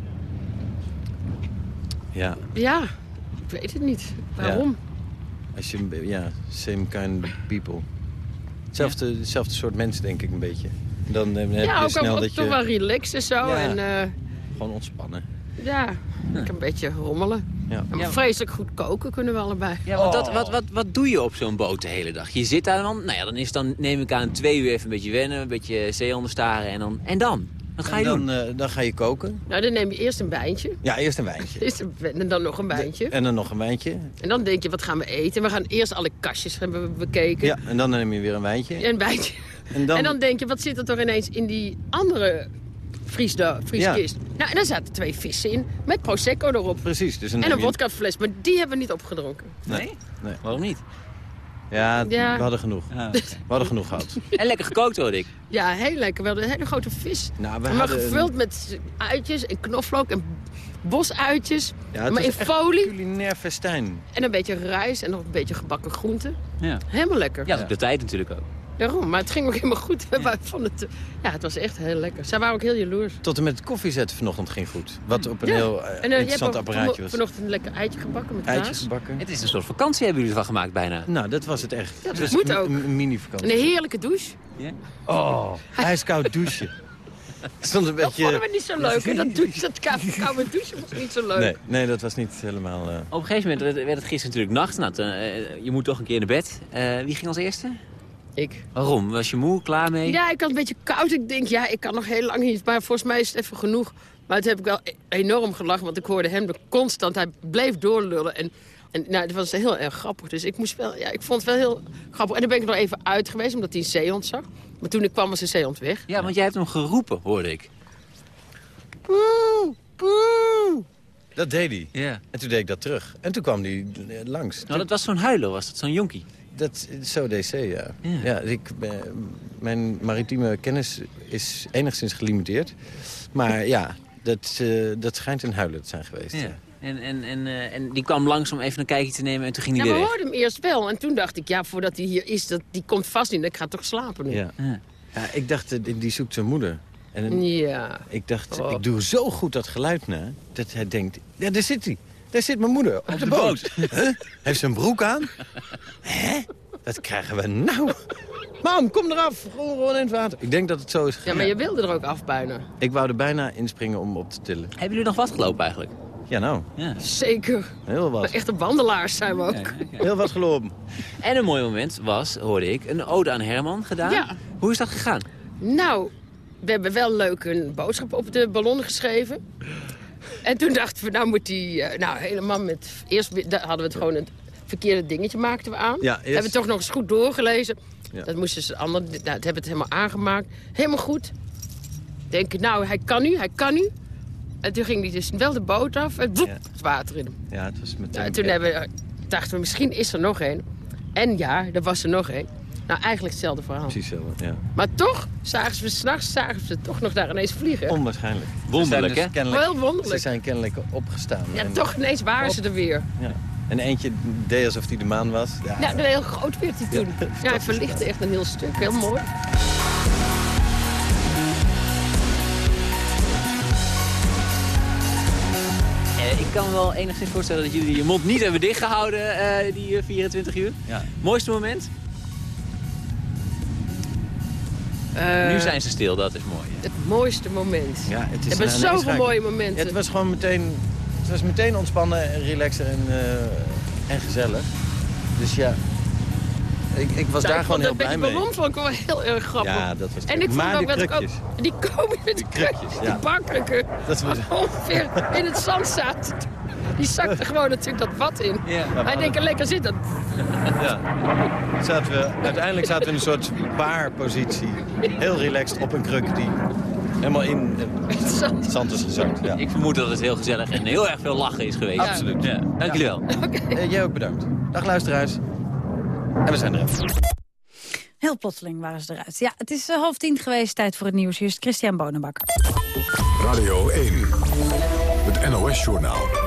Ja, Ja, ik weet het niet. Waarom? als je, ja, same kind of people. Hetzelfde, hetzelfde soort mensen, denk ik, een beetje. Dan eh, heb Ja, je ook, snel ook dat toch je wel relaxed en zo. Ja. En eh, gewoon ontspannen. ja, ik een beetje rommelen. Ja. En Ja. vreselijk goed koken kunnen we allebei. Ja, want dat, wat, wat, wat doe je op zo'n boot de hele dag? Je zit daar dan, nou ja, dan is dan, neem ik aan, twee uur even een beetje wennen, een beetje zeehonden staren en dan, en dan? Wat ga je En dan, doen? eh, dan ga je koken. Nou, dan neem je eerst een wijntje. Ja, eerst een wijntje. Eerst een, en dan nog een wijntje. En dan nog een wijntje. En dan denk je, wat gaan we eten? We gaan eerst alle kastjes hebben we bekeken. Ja, en dan neem je weer een wijntje. En een wijntje. En dan, En dan denk je, wat zit er toch ineens in die andere vriesda- vrieskist? Nou, en daar zaten twee vissen in, met Prosecco erop. Precies. Dus En een je wodkafles, maar die hebben we niet opgedronken. Nee? nee. Waarom niet? Ja, Ja. we hadden genoeg. We hadden genoeg gehad. En lekker gekookt hoorde ik. Ja, heel lekker. We hadden een hele grote vis. Nou, we maar hadden gevuld met uitjes en knoflook en bosuitjes. Ja, maar in folie. culinair festijn. En een beetje rijst en nog een beetje gebakken groenten. Ja. Helemaal lekker. Ja, op de tijd natuurlijk ook. Daarom, maar het ging ook helemaal goed. We vonden het, ja, het was echt heel lekker. Zij waren ook heel jaloers. Tot en met het koffiezetten vanochtend ging goed. Wat op een Ja. heel eh, En, eh, hebt interessant apparaatje was. vanochtend een lekker eitje gebakken met Eitjes gebakken. Het is een soort vakantie hebben jullie ervan gemaakt bijna. Nou, dat was het echt. Ja, dat was moet een- ook. Een, een En mini-vakantie. een heerlijke douche. Oh, ijskoud douchen. Stond een Dat beetje... vonden we niet zo leuk. hè, Dat, douche, dat koude douchen was niet zo leuk. Nee, nee, dat was niet helemaal... eh, Op een gegeven moment werd het gisteren natuurlijk nacht. Nou, eh, je moet toch een keer naar bed. Eh, wie ging als eerste? Ik. Waarom? Was je moe, klaar mee? Ja, ik had een beetje koud. Ik denk, ja, ik kan nog heel lang niet. Maar volgens mij is het even genoeg. Maar het heb ik wel e- enorm gelachen. Want ik hoorde hem er constant. Hij bleef doorlullen. En, en nou, het was heel erg grappig. Dus ik, moest wel, ja, ik vond het wel heel grappig. En dan ben ik nog even uit geweest. Omdat hij een zeehond zag. Maar toen ik kwam was de zeehond weg. Ja, want jij hebt hem geroepen, hoorde ik. Poe, poe. Dat deed hij. Ja. En toen deed ik dat terug. En toen kwam hij langs. Nou, dat was zo'n huiler, was dat? Zo'n jonkie. Dat, zo DC, ja. Ja. ja. ik, eh, mijn maritieme kennis is enigszins gelimiteerd. Maar ja, dat, eh, dat schijnt een huiler te zijn geweest. Ja. En, en, en, eh, en die kwam langs om even een kijkje te nemen en toen ging Ja, hij we weer weg. hoorden hem eerst wel. En toen dacht ik, ja, voordat hij hier is, dat, die komt vast niet. Ik ga toch slapen nu. Ja. Ja, ik dacht, die, die zoekt zijn moeder. En Ja. ik dacht, Oh. ik doe zo goed dat geluid na, dat hij denkt... Ja, daar zit hij. Daar zit mijn moeder, op, de, de boot. Huh? Heeft ze een broek aan? Hè? Wat krijgen we nou? Mam, kom eraf. Gewoon, gewoon in het water. Ik denk dat het zo is Ja, gegaan. maar je wilde er ook af bijna. Ik wou er bijna inspringen om op te tillen. Hebben jullie nog vastgelopen eigenlijk? Ja, nou. Ja. Zeker. Heel wat. Echte wandelaars zijn we ook. Heel wat gelopen. En een mooi moment was, hoorde ik, een ode aan Herman gedaan. Ja. Hoe is dat gegaan? Nou, we hebben wel leuk een boodschap op de ballon geschreven. En toen dachten we, nou moet die... eh, nou, helemaal met... Eerst hadden we het gewoon het verkeerde dingetje maakten we aan. Ja, eerst- Hebben we toch nog eens goed doorgelezen. Ja. Dat moesten ze ander, nou, dat hebben we het helemaal aangemaakt. Helemaal goed. Denk ik, nou, hij kan nu, hij kan nu. En toen ging hij dus wel de boot af en woep, het water in hem. Ja, het was meteen... Nou, toen hebben we, dachten we, misschien is er nog één. En ja, er was er nog één. Nou, eigenlijk hetzelfde verhaal. Precies zo, ja. Maar toch zagen ze s'nachts zagen ze toch nog daar ineens vliegen. Onwaarschijnlijk. Wonderlijk, Ze zijn hè? kennelijk- Wel wonderlijk. Ze zijn kennelijk opgestaan. Ja, En- toch ineens waren ze er weer. Ja. En eentje deed alsof hij de maan was. Ja, Ja, heel groot werd hij toen. Ja, hij verlichtte echt een heel stuk. Heel mooi. Eh, ik kan me wel enigszins voorstellen dat jullie je mond niet hebben dichtgehouden eh, die eh, 24 uur. Ja. Mooiste moment? Nu zijn ze stil, dat is mooi. Het mooiste moment. Ja, het is We hebben een zoveel mooie momenten. Het was gewoon meteen, het was meteen ontspannen, en relaxer en, eh, en gezellig. Dus ja, ik, ik was Nou, daar ik gewoon vond heel blij met mee. die ballon vond ik wel heel erg grappig. Ja, dat was En ik vond Maar ook die dat ik ook... Die komen met de krukjes, die bakkelijke. Dat was- Ongeveer in het zand zaten. Die zakte gewoon natuurlijk dat wat in. Hij denkt, lekker zit dat. Ja. Zaten we, uiteindelijk zaten we in een soort baarpositie. Heel relaxed op een kruk die helemaal in het zand is gezakt. Ja. Ik vermoed dat het heel gezellig en heel erg veel lachen is geweest. Absoluut. Ja, dank jullie wel. Eh, jij ook bedankt. Dag luisteraars. En we zijn er even. Heel plotseling waren ze eruit. Ja, het is eh, half tien geweest. Tijd voor het nieuws. Hier is Christian Bonenbakker. Radio 1. Het NOS-journaal.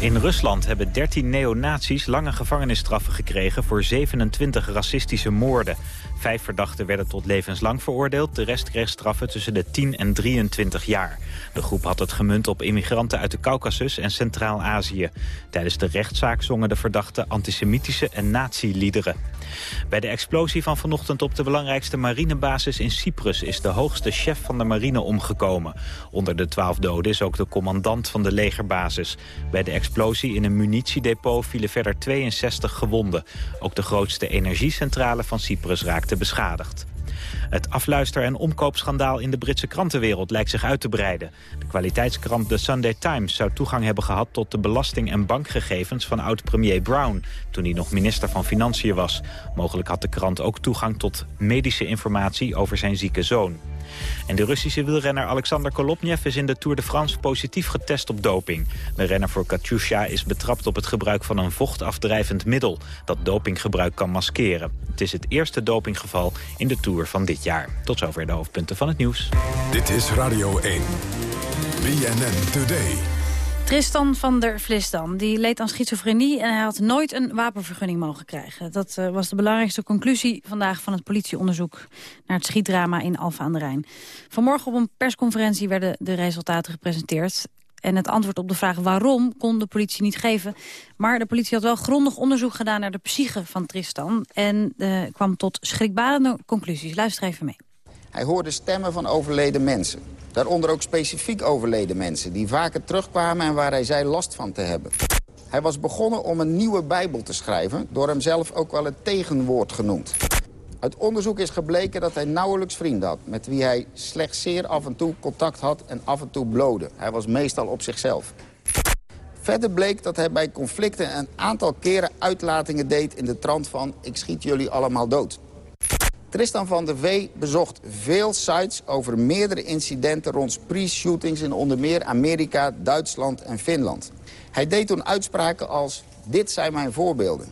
In Rusland hebben 13 neonazies lange gevangenisstraffen gekregen voor 27 racistische moorden. Vijf verdachten werden tot levenslang veroordeeld. De rest kreeg straffen tussen de 10 en 23 jaar. De groep had het gemunt op immigranten uit de Caucasus en Centraal-Azië. Tijdens de rechtszaak zongen de verdachten antisemitische en nazi-liederen. Bij de explosie van vanochtend op de belangrijkste marinebasis in Cyprus... is de hoogste chef van de marine omgekomen. Onder de twaalf doden is ook de commandant van de legerbasis. Bij de explosie in een munitiedepot vielen verder 62 gewonden. Ook de grootste energiecentrale van Cyprus raakte beschadigd. Het afluister- en omkoopschandaal in de Britse krantenwereld lijkt zich uit te breiden. De kwaliteitskrant The Sunday Times zou toegang hebben gehad tot de belasting- en bankgegevens van oud-premier Brown, toen hij nog minister van Financiën was. Mogelijk had de krant ook toegang tot medische informatie over zijn zieke zoon. En de Russische wielrenner Alexander Kolopnev is in de Tour de France positief getest op doping. De renner voor Katusha is betrapt op het gebruik van een vochtafdrijvend middel... dat dopinggebruik kan maskeren. Het is het eerste dopinggeval in de Tour van dit jaar. Tot zover de hoofdpunten van het nieuws. Dit is Radio 1. BNN Today. Tristan van der Vlisdam die leed aan schizofrenie... en hij had nooit een wapenvergunning mogen krijgen. Dat eh, was de belangrijkste conclusie vandaag van het politieonderzoek... naar het schietdrama in Alphen aan de Rijn. Vanmorgen op een persconferentie werden de resultaten gepresenteerd. En het antwoord op de vraag waarom kon de politie niet geven. Maar de politie had wel grondig onderzoek gedaan naar de psyche van Tristan... en eh, kwam tot schrikbarende conclusies. Luister even mee. Hij hoorde stemmen van overleden mensen. Daaronder ook specifiek overleden mensen die vaker terugkwamen en waar hij zei last van te hebben. Hij was begonnen om een nieuwe Bijbel te schrijven, door hem zelf ook wel het tegenwoord genoemd. Uit onderzoek is gebleken dat hij nauwelijks vrienden had... met wie hij slechts zeer af en toe contact had en af en toe blode. Hij was meestal op zichzelf. Verder bleek dat hij bij conflicten een aantal keren uitlatingen deed... in de trant van ik schiet jullie allemaal dood. Tristan van der Vee bezocht veel sites over meerdere incidenten rond pre-shootings in onder meer Amerika, Duitsland en Finland. Hij deed toen uitspraken als dit zijn mijn voorbeelden.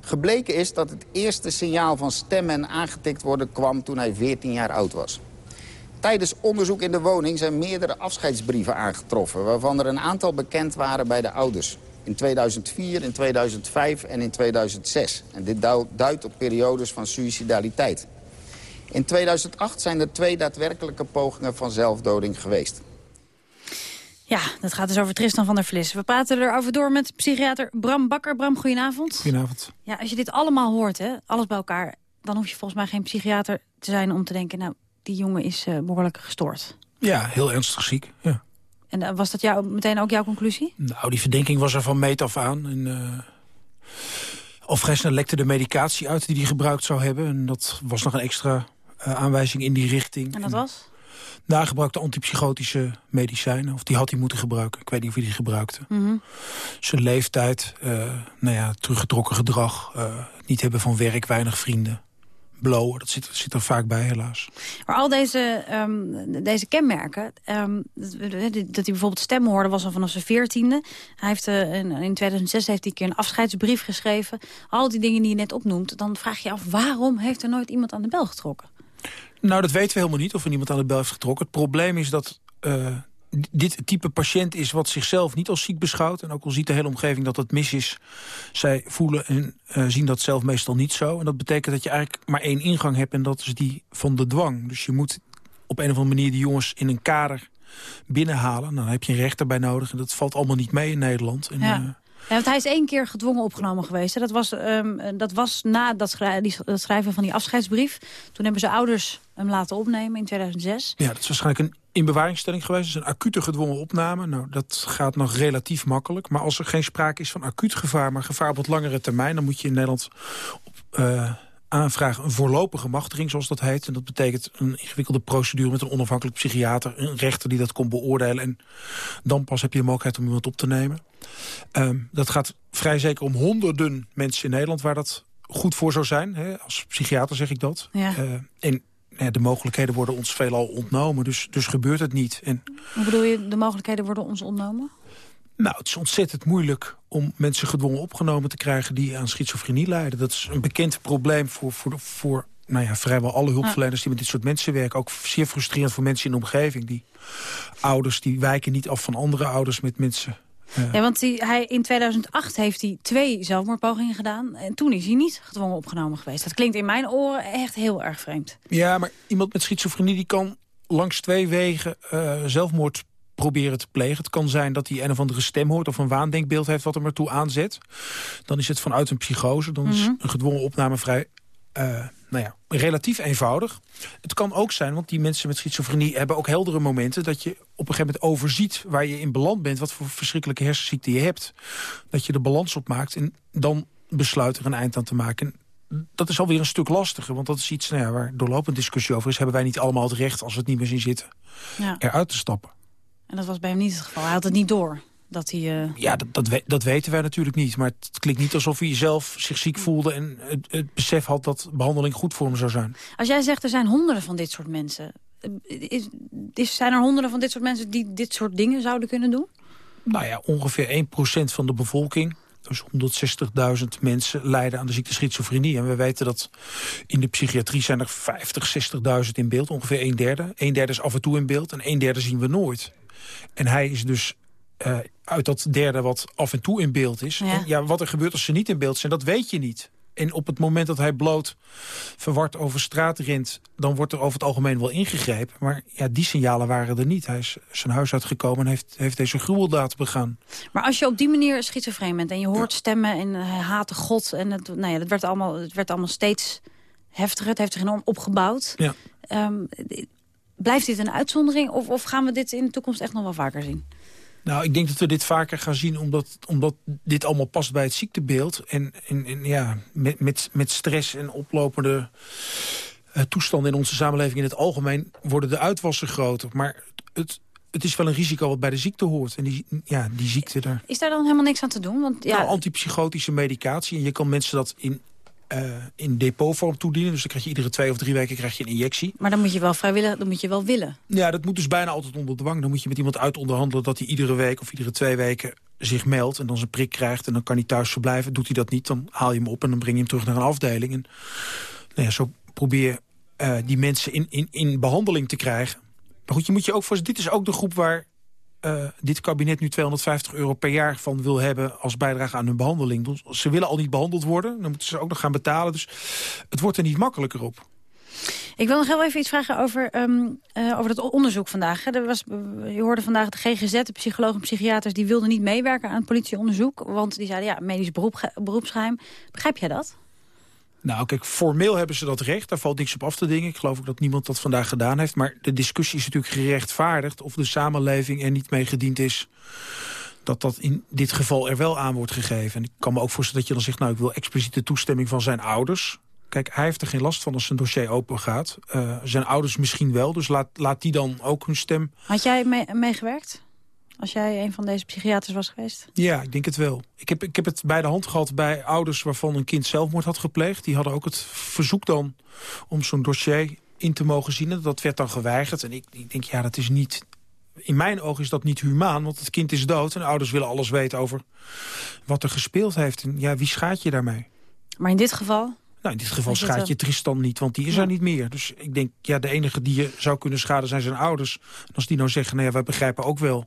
Gebleken is dat het eerste signaal van stemmen en aangetikt worden kwam toen hij 14 jaar oud was. Tijdens onderzoek in de woning zijn meerdere afscheidsbrieven aangetroffen... waarvan er een aantal bekend waren bij de ouders. In 2004, in 2005 en in 2006. En dit du- duidt op periodes van suïcidaliteit. In 2008 zijn er twee daadwerkelijke pogingen van zelfdoding geweest. Ja, dat gaat dus over Tristan van der Vlis. We praten erover door met psychiater Bram Bakker. Bram, goedenavond. Goedenavond. Ja, als je dit allemaal hoort, hè, alles bij elkaar... dan hoef je volgens mij geen psychiater te zijn om te denken... nou, die jongen is uh, behoorlijk gestoord. Ja, heel ernstig ziek, ja. En uh, was dat jou, meteen ook jouw conclusie? Nou, die verdenking was er van meet af aan. En, uh, lekte de medicatie uit die hij gebruikt zou hebben. En dat was nog een extra aanwijzing in die richting. En dat was? Nou, hij gebruikte antipsychotische medicijnen. Of die had hij moeten gebruiken. Ik weet niet of hij die gebruikte. Mhm. Mm -hmm. Zijn leeftijd, uh, nou ja, teruggetrokken gedrag. Uh, niet hebben van werk, weinig vrienden. Blowen, dat zit, zit er vaak bij helaas. Maar al deze, um, deze kenmerken, um, dat hij bijvoorbeeld stemmen hoorde... was al vanaf zijn veertiende. Hij heeft, uh, in, in 2006 heeft hij een keer een afscheidsbrief geschreven. Al die dingen die je net opnoemt. Dan vraag je je af, waarom heeft er nooit iemand aan de bel getrokken? Nou, dat weten we helemaal niet of er niemand aan de bel heeft getrokken. Het probleem is dat uh, dit type patiënt is wat zichzelf niet als ziek beschouwt. En ook al ziet de hele omgeving dat het mis is. Zij voelen en uh, zien dat zelf meestal niet zo. En dat betekent dat je eigenlijk maar één ingang hebt en dat is die van de dwang. Dus je moet op een of andere manier die jongens in een kader binnenhalen. Nou, dan heb je een rechter bij nodig en dat valt allemaal niet mee in Nederland. En, ja. uh, ja, want hij is één keer gedwongen opgenomen geweest. Hè. Dat, was, um, dat was na dat, schrij die, dat schrijven van die afscheidsbrief. Toen hebben zijn ouders hem laten opnemen in 2006. Ja, dat is waarschijnlijk een inbewaringstelling geweest. Dat is een acute gedwongen opname. Nou, dat gaat nog relatief makkelijk. Maar als er geen sprake is van acuut gevaar... maar gevaar op wat langere termijn... dan moet je in Nederland op, uh, aanvragen een voorlopige machtiging, zoals dat heet. En dat betekent een ingewikkelde procedure met een onafhankelijk psychiater... een rechter die dat komt beoordelen. En dan pas heb je de mogelijkheid om iemand op te nemen. Um, dat gaat vrij zeker om honderden mensen in Nederland... waar dat goed voor zou zijn. Hè? Als psychiater zeg ik dat. Ja. Uh, en ja, de mogelijkheden worden ons veelal ontnomen. Dus, dus gebeurt het niet. En, Hoe bedoel je, de mogelijkheden worden ons ontnomen? Nou, het is ontzettend moeilijk om mensen gedwongen opgenomen te krijgen... die aan schizofrenie lijden. Dat is een bekend probleem voor, voor, voor nou ja, vrijwel alle hulpverleners... die met dit soort mensen werken. Ook zeer frustrerend voor mensen in de omgeving. Die ouders die wijken niet af van andere ouders met mensen... Ja, want die, hij, in 2008 heeft hij twee zelfmoordpogingen gedaan. En toen is hij niet gedwongen opgenomen geweest. Dat klinkt in mijn oren echt heel erg vreemd. Ja, maar iemand met schizofrenie die kan langs twee wegen uh, zelfmoord proberen te plegen. Het kan zijn dat hij een of andere stem hoort of een waandenkbeeld heeft wat hem ertoe aanzet. Dan is het vanuit een psychose. Dan is Mhm. een gedwongen opname vrij uh, nou ja, relatief eenvoudig. Het kan ook zijn, want die mensen met schizofrenie hebben ook heldere momenten... dat je op een gegeven moment overziet waar je in beland bent... wat voor verschrikkelijke hersenziekte je hebt. Dat je de balans opmaakt en dan besluit er een eind aan te maken. En dat is alweer een stuk lastiger, want dat is iets nou ja, waar doorlopend discussie over is. Hebben wij niet allemaal het recht, als we het niet meer zien zitten, Ja. eruit te stappen? En dat was bij hem niet het geval. Hij had het niet door. Dat hij, uh... Ja, dat, dat, we, dat, weten wij natuurlijk niet. Maar het klinkt niet alsof hij zelf zich ziek voelde... en het, het, besef had dat behandeling goed voor hem zou zijn. Als jij zegt er zijn honderden van dit soort mensen... Is, is, zijn er honderden van dit soort mensen die dit soort dingen zouden kunnen doen? Nou ja, ongeveer 1% van de bevolking... Dus 160.000 mensen lijden aan de ziekte schizofrenie. En we weten dat in de psychiatrie zijn er 50, 60.000 in beeld. Ongeveer een derde. Een derde is af en toe in beeld en een derde zien we nooit. En hij is dus uh, uit dat derde wat af en toe in beeld is. Ja. En ja, wat er gebeurt als ze niet in beeld zijn, dat weet je niet. En op het moment dat hij bloot verward over straat rent... dan wordt er over het algemeen wel ingegrepen. Maar ja, die signalen waren er niet. Hij is zijn huis uitgekomen en heeft, heeft deze gruweldaad begaan. Maar als je op die manier schizofreen bent... en je hoort stemmen en hij haatte God... en het, nou ja, het, werd allemaal, het werd allemaal steeds heftiger. Het heeft zich enorm opgebouwd. Ja. Um, blijft dit een uitzondering? Of, of gaan we dit in de toekomst echt nog wel vaker zien? Nou, ik denk dat we dit vaker gaan zien omdat, omdat dit allemaal past bij het ziektebeeld. En, en, en ja, met, met, met stress en oplopende uh, toestanden in onze samenleving in het algemeen... worden de uitwassen groter. Maar het, het is wel een risico wat bij de ziekte hoort. En die, ja, die ziekte daar... Is daar dan helemaal niks aan te doen? Want, ja... Nou, antipsychotische medicatie. En je kan mensen dat in uh, in depotvorm toedienen. Dus dan krijg je iedere twee of drie weken krijg je een injectie. Maar dan moet je wel vrijwillig, dan moet je wel willen. Ja, dat moet dus bijna altijd onder dwang. Dan moet je met iemand uit onderhandelen dat hij iedere week of iedere twee weken zich meldt en dan zijn prik krijgt en dan kan hij thuis verblijven. Doet hij dat niet, dan haal je hem op en dan breng je hem terug naar een afdeling. En nou ja, zo probeer uh, die mensen in, in, in behandeling te krijgen. Maar goed, je moet je ook voor. Dit is ook de groep waar uh, dit kabinet nu 250 euro per jaar van wil hebben als bijdrage aan hun behandeling. Ze willen al niet behandeld worden, dan moeten ze ook nog gaan betalen. Dus het wordt er niet makkelijker op. Ik wil nog heel even iets vragen over, eh, over het onderzoek vandaag. Er was, je hoorde vandaag de GGZ, de psychologen en psychiaters... die wilden niet meewerken aan het politieonderzoek. Want die zeiden, ja, medisch beroep, beroepsgeheim. Begrijp jij dat? Nou, kijk, formeel hebben ze dat recht. Daar valt niks op af te dingen. Ik geloof ook dat niemand dat vandaag gedaan heeft. Maar de discussie is natuurlijk gerechtvaardigd... of de samenleving er niet mee gediend is dat dat in dit geval er wel aan wordt gegeven. En ik kan me ook voorstellen dat je dan zegt... nou, ik wil expliciete toestemming van zijn ouders. Kijk, hij heeft er geen last van als zijn dossier open gaat. Uh, zijn ouders misschien wel, dus laat, laat die dan ook hun stem... Had jij meegewerkt? Als jij een van deze psychiaters was geweest? Ja, ik denk het wel. Ik heb, ik heb het bij de hand gehad bij ouders waarvan een kind zelfmoord had gepleegd. Die hadden ook het verzoek dan om zo'n dossier in te mogen zien. Dat werd dan geweigerd. En ik, ik denk, ja, dat is niet in mijn ogen is dat niet humaan, want het kind is dood... en ouders willen alles weten over wat er gespeeld heeft. En ja, wie schaadt je daarmee? Maar in dit geval? Nou, in dit geval schaadt je Tristan niet, want die is er niet meer. Dus ik denk, ja, de enige die je zou kunnen schaden zijn zijn ouders. En als die nou zeggen, nou ja, wij begrijpen ook wel...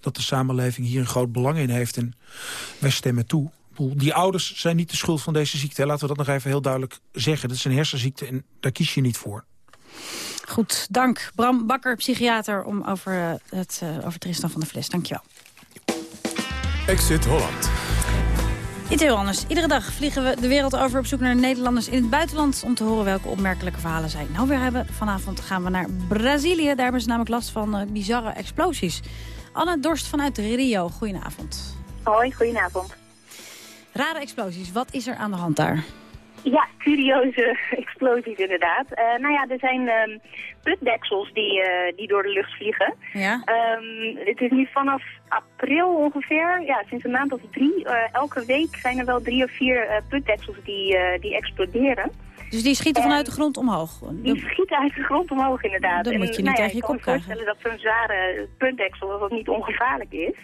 dat de samenleving hier een groot belang in heeft en wij stemmen toe... Die ouders zijn niet de schuld van deze ziekte. Laten we dat nog even heel duidelijk zeggen. Dat is een hersenziekte en daar kies je niet voor. Goed, dank. Bram Bakker, psychiater, om over, uh, het, uh, over Tristan van der Vles. Dankjewel. Exit Holland. Iets heel anders. Iedere dag vliegen we de wereld over op zoek naar Nederlanders in het buitenland... om te horen welke opmerkelijke verhalen zij nou weer hebben. Vanavond gaan we naar Brazilië. Daar hebben ze namelijk last van uh, bizarre explosies. Anne Dorst vanuit Rio, goedenavond. Hoi, goedenavond. Rare explosies, wat is er aan de hand daar? Ja, curieuze explosies inderdaad. Uh, nou ja, er zijn um, putdeksels die, uh, die door de lucht vliegen. Ja. Um, het is nu vanaf april ongeveer, ja, sinds een maand of drie. Uh, elke week zijn er wel drie of vier putdeksels die, die exploderen. Dus die schieten vanuit de grond omhoog? Die schieten uit de grond omhoog inderdaad. Dan moet je niet nou tegen je kop krijgen. Ik kan me voorstellen dat zo'n zware puntdeksel dat dat niet ongevaarlijk is.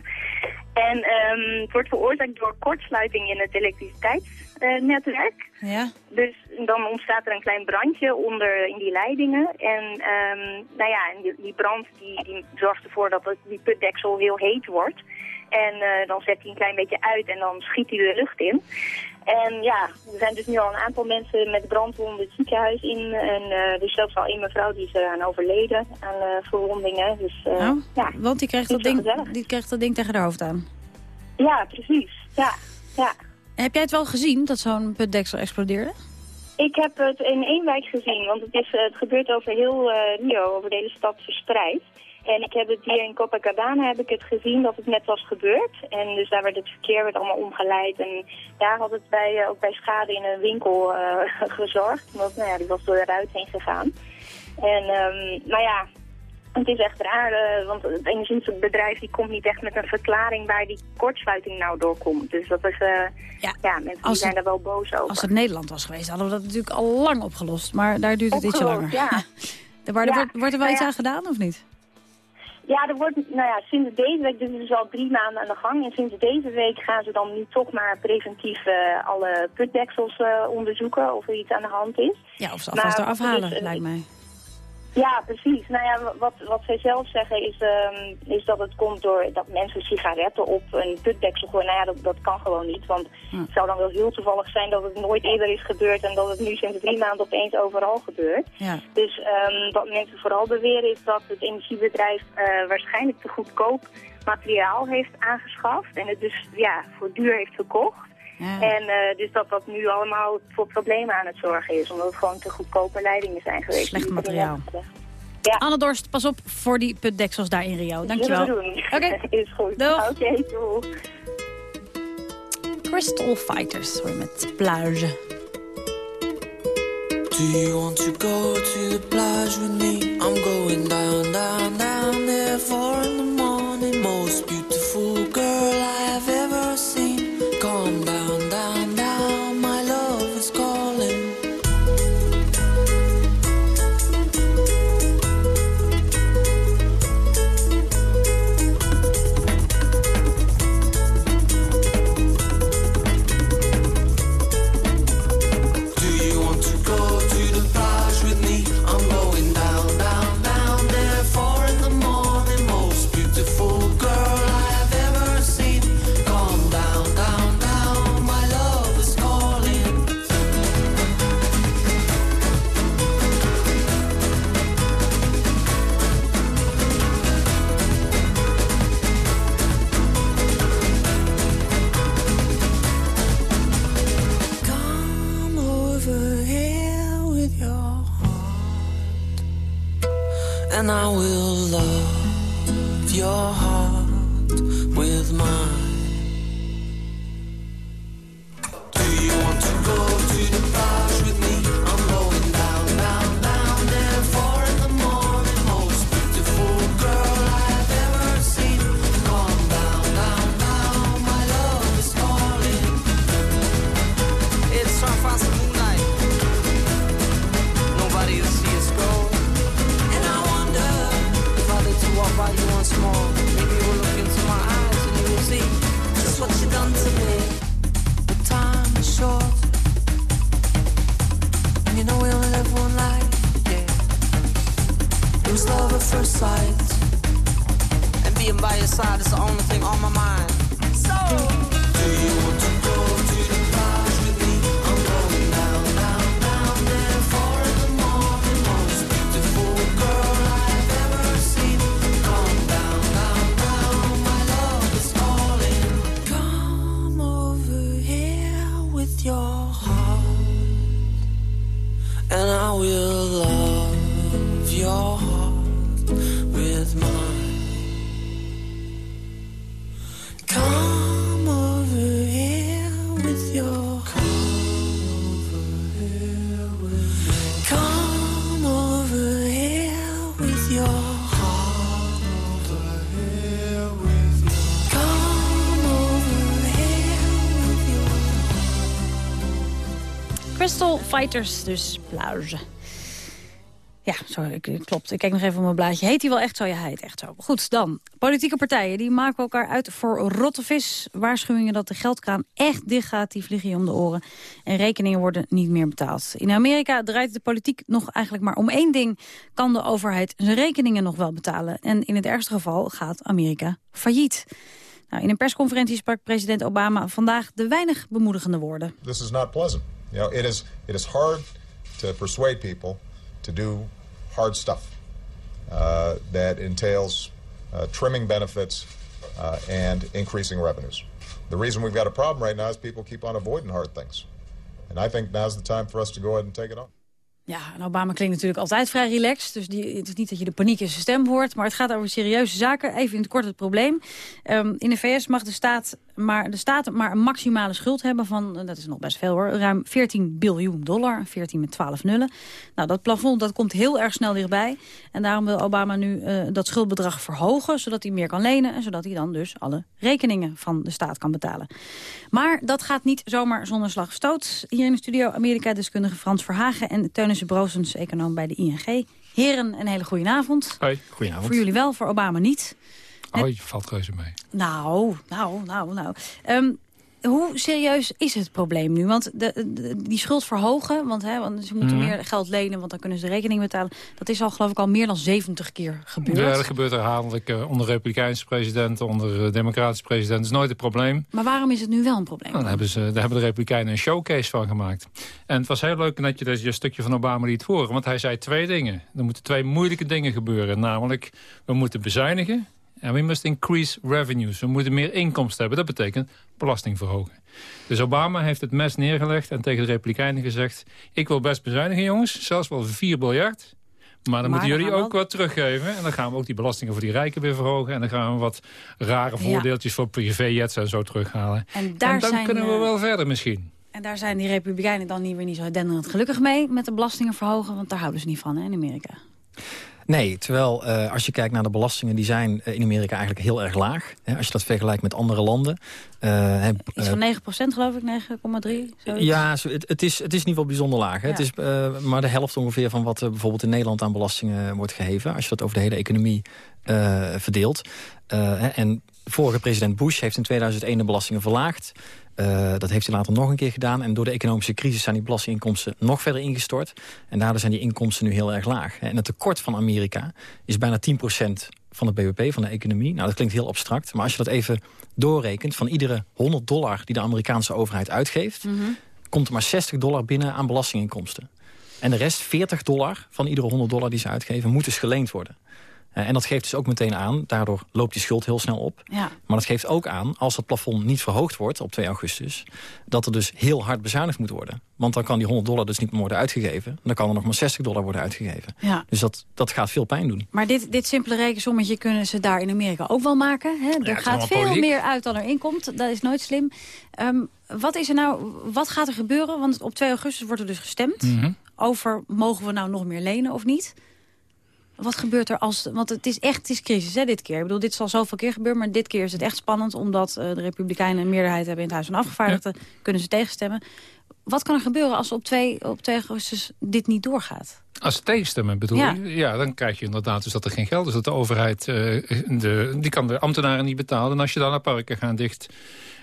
En um, het wordt veroorzaakt door kortsluiting in het elektriciteitsnetwerk. Uh, ja. Dus dan ontstaat er een klein brandje onder in die leidingen. En um, nou ja, en die, die brand die, die, zorgt ervoor dat het, die putdeksel heel heet wordt. En uh, dan zet hij een klein beetje uit en dan schiet hij de lucht in. En ja, er zijn dus nu al een aantal mensen met brandwonden het ziekenhuis in. En uh, er zelfs al één mevrouw die is eraan overleden aan uh, verwondingen. Dus, nou, ja, want die krijgt, dat ding, die krijgt dat ding tegen haar hoofd aan. Ja, precies. Ja, ja. Heb jij het wel gezien dat zo'n putdeksel explodeerde? Ik heb het in één wijk gezien, want het, is, het gebeurt over heel Rio, over de hele stad verspreid. En ik heb het hier in Copacabana heb ik het gezien dat het net was gebeurd. En dus daar werd het verkeer werd allemaal omgeleid. En daar had het bij, uh, ook bij schade in een winkel gezorgd. Want nou ja, die was door de ruit heen gegaan. En nou ja, het is echt raar, uh, want het energiebedrijf die komt niet echt met een verklaring waar die kortsluiting nou doorkomt. Dus dat is, ja, ja, mensen die zijn er wel boos over. Als het Nederland was geweest, hadden we dat natuurlijk al lang opgelost. Maar daar duurt het ietsje langer. Ja. maar er wordt, wordt er wel iets aan gedaan of niet? Ja, er wordt, nou ja, sinds deze week, dus het is al drie maanden aan de gang. En sinds deze week gaan ze dan nu toch maar preventief uh, alle putdeksels onderzoeken of er iets aan de hand is. Ja, of ze alvast eraf halen, dus, lijkt mij. Ja, precies. Nou ja, wat, wat zij zelf zeggen is, um, is dat het komt door dat mensen sigaretten op een putdeksel gooien. Nou ja, dat, dat kan gewoon niet, want het zou dan wel heel toevallig zijn dat het nooit eerder is gebeurd en dat het nu sinds drie maanden opeens overal gebeurt. Ja. Dus um, wat mensen vooral beweren is dat het energiebedrijf uh, waarschijnlijk te goedkoop materiaal heeft aangeschaft en het dus ja, voor duur heeft gekocht. Ja. En uh, dus dat dat nu allemaal voor problemen aan het zorgen is. Omdat het gewoon te goedkope leidingen zijn geweest. Slecht materiaal. Ja. Anne Dorst, pas op voor die putdeksels daar in Rio. Dankjewel. Oké, okay. is goed. Doeg. Oké, okay, doeg. Crystal Fighters, hoor je met plage. Do you want to go to the plage with me? I'm going down, down, down there four side is the only thing on my mind. So, Fighters, dus plage. Ja, ik- klopt. Ik kijk nog even op mijn blaadje. Heet hij wel echt zo? Ja, hij heet echt zo. Goed, dan. Politieke partijen die maken elkaar uit voor rotte vis. Waarschuwingen dat de geldkraan echt dicht gaat, die vliegen je om de oren. En rekeningen worden niet meer betaald. In Amerika draait de politiek nog eigenlijk maar om één ding. Kan de overheid zijn rekeningen nog wel betalen? En in het ergste geval gaat Amerika failliet. Nou, in een persconferentie sprak president Obama vandaag de weinig bemoedigende woorden. this is not pleasant. You it is it is hard to persuade people to do hard stuff uh, that entails uh, trimming benefits uh, and increasing revenues. The reason we've got a problem right now is people keep on avoiding hard things, and I think now's the time for us to go ahead and take it on. Ja, en Obama klinkt natuurlijk altijd vrij relaxed. Dus die, het is niet dat je de paniek in zijn stem hoort. Maar het gaat over serieuze zaken. Even in het kort het probleem. Ehm, in de VS mag de staat, maar, de staat maar een maximale schuld hebben van... eh, dat is nog best veel hoor, ruim 14 biljoen dollar. 14 met 12 nullen. Nou, dat plafond dat komt heel erg snel dichtbij. En daarom wil Obama nu eh, dat schuldbedrag verhogen... zodat hij meer kan lenen en zodat hij dan dus alle rekeningen van de staat kan betalen. Maar dat gaat niet zomaar zonder slag stoot. Hier in de studio Amerika-deskundige Frans Verhagen... en Teunissen Broosens, econoom bij de ING. Heren, een hele goede avond. Hoi, goedenavond. Voor jullie wel, voor Obama niet. Oh, je valt reuze mee. Nou, nou, nou, nou. Ehm, hoe serieus is het probleem nu? Want de, de- die schuld verhogen, want, hè, want ze moeten Mhm. meer geld lenen... want dan kunnen ze de rekening betalen. Dat is al, geloof ik, al meer dan 70 keer gebeurd. Ja, dat gebeurt herhaaldelijk eh, onder republikeinse presidenten, onder eh, democratische presidenten. Dat is nooit een probleem. Maar waarom is het nu wel een probleem? Nou, daar, hebben ze, daar hebben de republikeinen een showcase van gemaakt. En het was heel leuk dat je dat je een stukje van Obama liet horen. Want hij zei twee dingen. Er moeten twee moeilijke dingen gebeuren. Namelijk, we moeten bezuinigen en we must increase revenues. We moeten meer inkomsten hebben. Dat betekent belasting verhogen. Dus Obama heeft het mes neergelegd en tegen de republikeinen gezegd... ik wil best bezuinigen, jongens. Zelfs wel 4 miljard. Maar dan Maar moeten jullie we ook wat teruggeven. En dan gaan we ook die belastingen voor die rijken weer verhogen. En dan gaan we wat rare Ja. voordeeltjes voor privéjets en zo terughalen. En daar dan zijn, kunnen we eh, wel verder misschien. En daar zijn die republikeinen dan niet weer niet zo denderend gelukkig mee... met de belastingen verhogen, want daar houden ze niet van hè, in Amerika. Nee, terwijl eh, als je kijkt naar de belastingen... die zijn eh, in Amerika eigenlijk heel erg laag. Hè, als je dat vergelijkt met andere landen. Hè, Iets van 9% geloof ik, 9,3. zoiets. ja, het, het, is, het is in ieder geval bijzonder laag. Hè. Ja. Het is maar de helft ongeveer van wat bijvoorbeeld in Nederland aan belastingen wordt geheven. Als je dat over de hele economie verdeelt. En vorige president Bush heeft in 2001 de belastingen verlaagd. Eh, dat heeft hij later nog een keer gedaan. En door de economische crisis zijn die belastinginkomsten nog verder ingestort. En daardoor zijn die inkomsten nu heel erg laag. En het tekort van Amerika is bijna 10% van het bbp, van de economie. Nou, dat klinkt heel abstract. Maar als je dat even doorrekent... van iedere 100 dollar die de Amerikaanse overheid uitgeeft... komt er maar 60 dollar binnen aan belastinginkomsten. En de rest, 40 dollar van iedere 100 dollar die ze uitgeven... moet dus geleend worden. En dat geeft dus ook meteen aan, daardoor loopt die schuld heel snel op. Ja. Maar dat geeft ook aan, als het plafond niet verhoogd wordt op 2 augustus... dat er dus heel hard bezuinigd moet worden. Want dan kan die 100 dollar dus niet meer worden uitgegeven. Dan kan er nog maar 60 dollar worden uitgegeven. Ja. Dus dat, dat gaat veel pijn doen. Maar dit, dit simpele rekensommetje kunnen ze daar in Amerika ook wel maken. Hè? Er gaat veel politiek. meer uit dan er inkomt. Dat is nooit slim. Ehm, wat, is er nou, wat gaat er gebeuren? Want op 2 augustus wordt er dus gestemd. Mhm. Over mogen we nou nog meer lenen of niet? Wat gebeurt er als... Want het is echt het is crisis hè, dit keer. Ik bedoel, dit zal zoveel keer gebeuren. Maar dit keer is het echt spannend. Omdat eh, de Republikeinen een meerderheid hebben in het Huis van Afgevaardigden. Kunnen ze tegenstemmen. Wat kan er gebeuren als op 2, op 2 augustus dit niet doorgaat? Als ze tegenstemmen bedoel Ja. je? Ja, dan krijg je inderdaad dus dat er geen geld is. Dat de overheid, eh, de, die kan de ambtenaren niet betalen. En als je dan naar parken gaan dicht...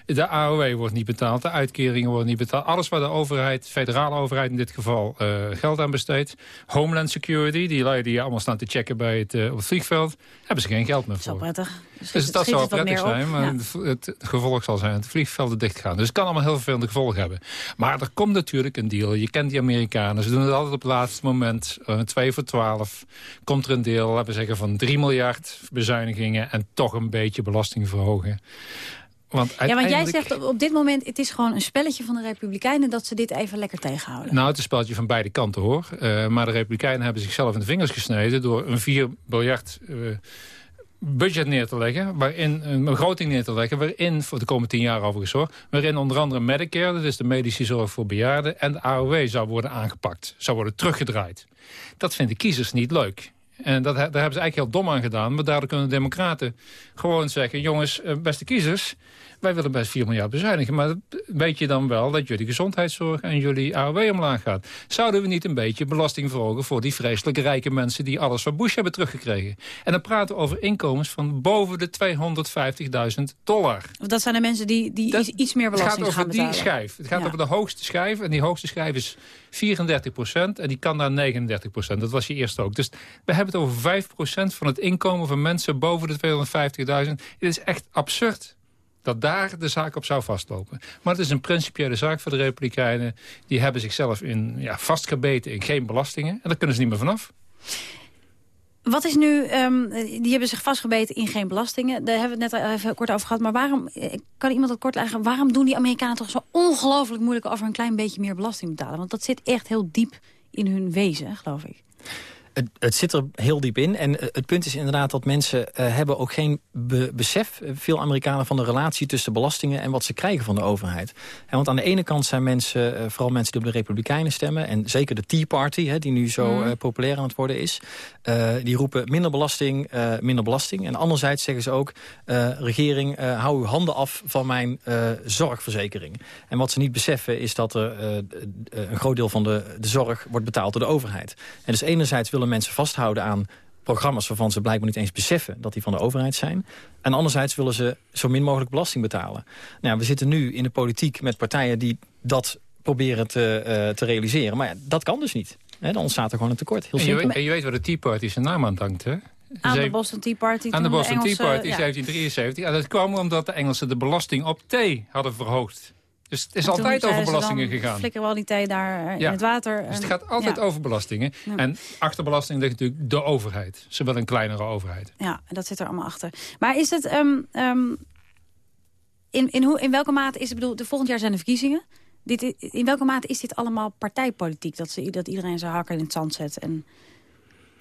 De AOW wordt niet betaald, de uitkeringen worden niet betaald. Alles waar de overheid, federale overheid in dit geval, eh, geld aan besteedt. Homeland Security, die lui die allemaal staan te checken bij het, eh, op het vliegveld... hebben ze geen geld meer voor. Zo prettig. Dus het dat zou prettig zijn, maar Ja. het, gevolg zal zijn dat de vliegvelden dichtgaan. Dus het kan allemaal heel vervelende gevolgen hebben. Maar er komt natuurlijk een deal. Je kent die Amerikanen. Ze doen het altijd op het laatste moment. Uh, 2 voor 12 komt er een deel, laten we zeggen, van 3 miljard bezuinigingen... en toch een beetje belasting verhogen. Want Ja, want jij zegt op- dit moment... het is gewoon een spelletje van de Republikeinen... dat ze dit even lekker tegenhouden. Nou, het is een spelletje van beide kanten, hoor. Eh, maar de Republikeinen hebben zichzelf in de vingers gesneden... door een 4 miljard eh, budget neer te leggen... waarin een begroting neer te leggen... waarin, voor de komende tien jaar overigens hoor... waarin onder andere Medicare, dat is de medische zorg voor bejaarden... en de AOW zou worden aangepakt, zou worden teruggedraaid. Dat vinden kiezers niet leuk. En dat, daar hebben ze eigenlijk heel dom aan gedaan. Maar daardoor kunnen de democraten gewoon zeggen... jongens, eh, beste kiezers, wij willen best 4 miljard bezuinigen... maar weet je dan wel dat jullie gezondheidszorg en jullie AOW omlaag gaat? Zouden we niet een beetje belasting verhogen... voor die vreselijk rijke mensen die alles van Bush hebben teruggekregen? En dan praten we over inkomens van boven de 250.000 dollar. Dat zijn de mensen die, die iets- iets meer Het gaat belasting gaan over die betalen. schijf. Het gaat Ja. over de hoogste schijf. En die hoogste schijf is 34 procent. En die kan naar 39 procent. Dat was je eerst ook. Dus we hebben het over 5 procent van het inkomen van mensen boven de 250.000. Het is echt absurd dat daar de zaak op zou vastlopen. Maar het is een principiële zaak voor de Republikeinen. Die hebben zichzelf in, ja, vastgebeten in geen belastingen. En daar kunnen ze niet meer vanaf. Wat is nu, ehm, die hebben zich vastgebeten in geen belastingen. Daar hebben we het net even kort over gehad. Maar waarom, eh, kan iemand dat kort leggen, waarom doen die Amerikanen toch zo ongelooflijk moeilijk over een klein beetje meer belasting betalen? Want dat zit echt heel diep in hun wezen, geloof ik. Het, het zit er heel diep in. En eh, het punt is inderdaad dat mensen eh, hebben ook geen be- besef... eh, veel Amerikanen van de relatie tussen belastingen... en wat ze krijgen van de overheid. En want aan de ene kant zijn mensen, vooral mensen die op de Republikeinen stemmen... en zeker de Tea Party, hè, die nu zo eh, populair aan het worden is... die roepen minder belasting, minder belasting. En anderzijds zeggen ze ook... regering, hou uw handen af van mijn zorgverzekering. En wat ze niet beseffen is dat er een groot deel van de, de zorg wordt betaald door de overheid. En dus enerzijds willen mensen vasthouden aan programma's waarvan ze blijkbaar niet eens beseffen dat die van de overheid zijn. En anderzijds willen ze zo min mogelijk belasting betalen. Nou, ja, we zitten nu in de politiek met partijen die dat proberen te, eh, te realiseren. Maar ja, dat kan dus niet. Hè, dan ontstaat er gewoon een tekort. Heel En je, simpel. weet, en je weet waar de Tea Party zijn naam aan dankt, hè? Aan de Boston Tea Party. Aan de Boston Engelse- Tea Party ja. 1773. En dat kwam omdat de Engelsen de belasting op thee hadden verhoogd. Dus het is En altijd over belastingen gegaan. Flikkeren we al die thee daar eh, Ja. in het water. Dus het gaat altijd ja. over belastingen. Ja. En achter belasting ligt natuurlijk de overheid. Zowel een kleinere overheid. Ja, dat zit er allemaal achter. Maar is het... ehm, ehm, in, in, hoe, in welke mate is het... bedoel, de volgend jaar zijn de verkiezingen. Dit, in welke mate is dit allemaal partijpolitiek? Dat, ze, dat iedereen zijn hakken in het zand zet? En,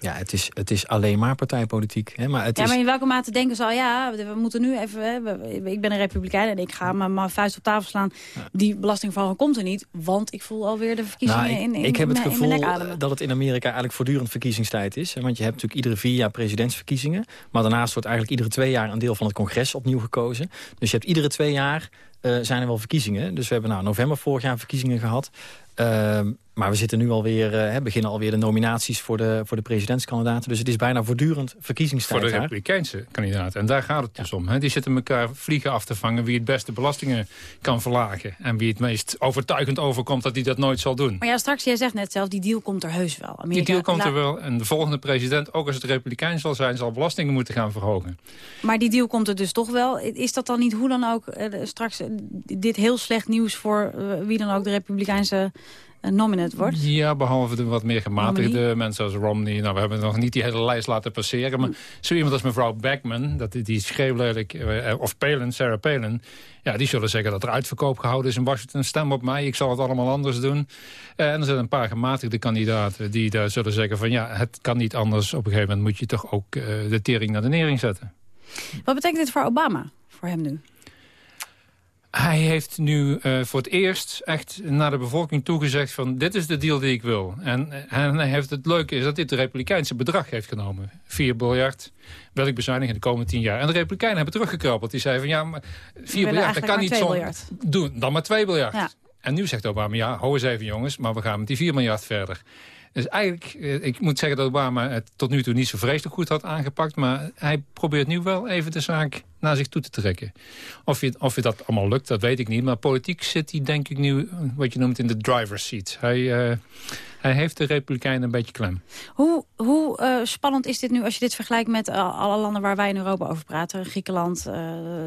Ja, het is, het is alleen maar partijpolitiek. Hè? Maar het ja, is, maar in welke mate denken ze al... ja, we moeten nu even... Hè, we- ik ben een republikein en ik ga mijn, mijn vuist op tafel slaan. Die belastingverhoging komt er niet. Want ik voel alweer de verkiezingen Nou, ik, in, in, ik heb het gevoel dat het in Amerika eigenlijk voortdurend verkiezingstijd is. Want je hebt natuurlijk iedere vier jaar presidentsverkiezingen. Maar daarnaast wordt eigenlijk iedere twee jaar een deel van het congres opnieuw gekozen. Dus je hebt iedere twee jaar eh, zijn er wel verkiezingen. Dus we hebben nou november vorig jaar verkiezingen gehad. Ehm, maar we zitten nu alweer, hè, beginnen alweer de nominaties voor de, voor de presidentskandidaten. Dus het is bijna voortdurend verkiezingstijd Voor de. Republikeinse kandidaten. En daar gaat het dus om. Hè. Die zitten elkaar vliegen af te vangen wie het beste belastingen kan verlagen. En wie het meest overtuigend overkomt dat hij dat nooit zal doen. Maar ja, straks, jij zegt net zelf, die deal komt er heus wel. Amerika, Die deal komt er wel. En de volgende president, ook als het republikein zal zijn... zal belastingen moeten gaan verhogen. Maar die deal komt er dus toch wel. Is dat dan niet hoe dan ook eh, straks... dit heel slecht nieuws voor eh, wie dan ook de Republikeinse uh, nominate wordt? Ja, behalve de wat meer gematigde mensen als Romney. Nou, we hebben nog niet die hele lijst laten passeren. Maar zo iemand als mevrouw Beckman, dat, die uh, of Palin, Sarah Palin... Ja, die zullen zeggen dat er uitverkoop gehouden is in Washington. Stem op mij, ik zal het allemaal anders doen. Uh, en er zijn een paar gematigde kandidaten die daar zullen zeggen van... ja, het kan niet anders. Op een gegeven moment moet je toch ook de tering naar de nering zetten. Wat betekent dit voor Obama, voor hem nu? Hij heeft nu uh, voor het eerst echt naar de bevolking toegezegd van dit is de deal die ik wil. En, en hij heeft het leuke is dat dit de Republikeinse bedrag heeft genomen. 4 miljard wil ik bezuinigen in de komende 10 jaar. En de Republikeinen hebben teruggekrabbeld. Die zeiden van ja, maar 4 miljard, dat kan niet zo doen. Dan maar 2 miljard. Ja. En nu zegt Obama, ja, hou eens even jongens, maar we gaan met die 4 miljard verder. Dus eigenlijk, eh, ik moet zeggen dat Obama het tot nu toe niet zo vreselijk goed had aangepakt. Maar hij probeert nu wel even de zaak naar zich toe te trekken. Of je, of je dat allemaal lukt, dat weet ik niet. Maar politiek zit hij denk ik nu, wat je noemt, in de driver's seat. Hij, uh, hij heeft de Republikeinen een beetje klem. Hoe, hoe uh, spannend is dit nu als je dit vergelijkt met uh, alle landen waar wij in Europa over praten? Griekenland,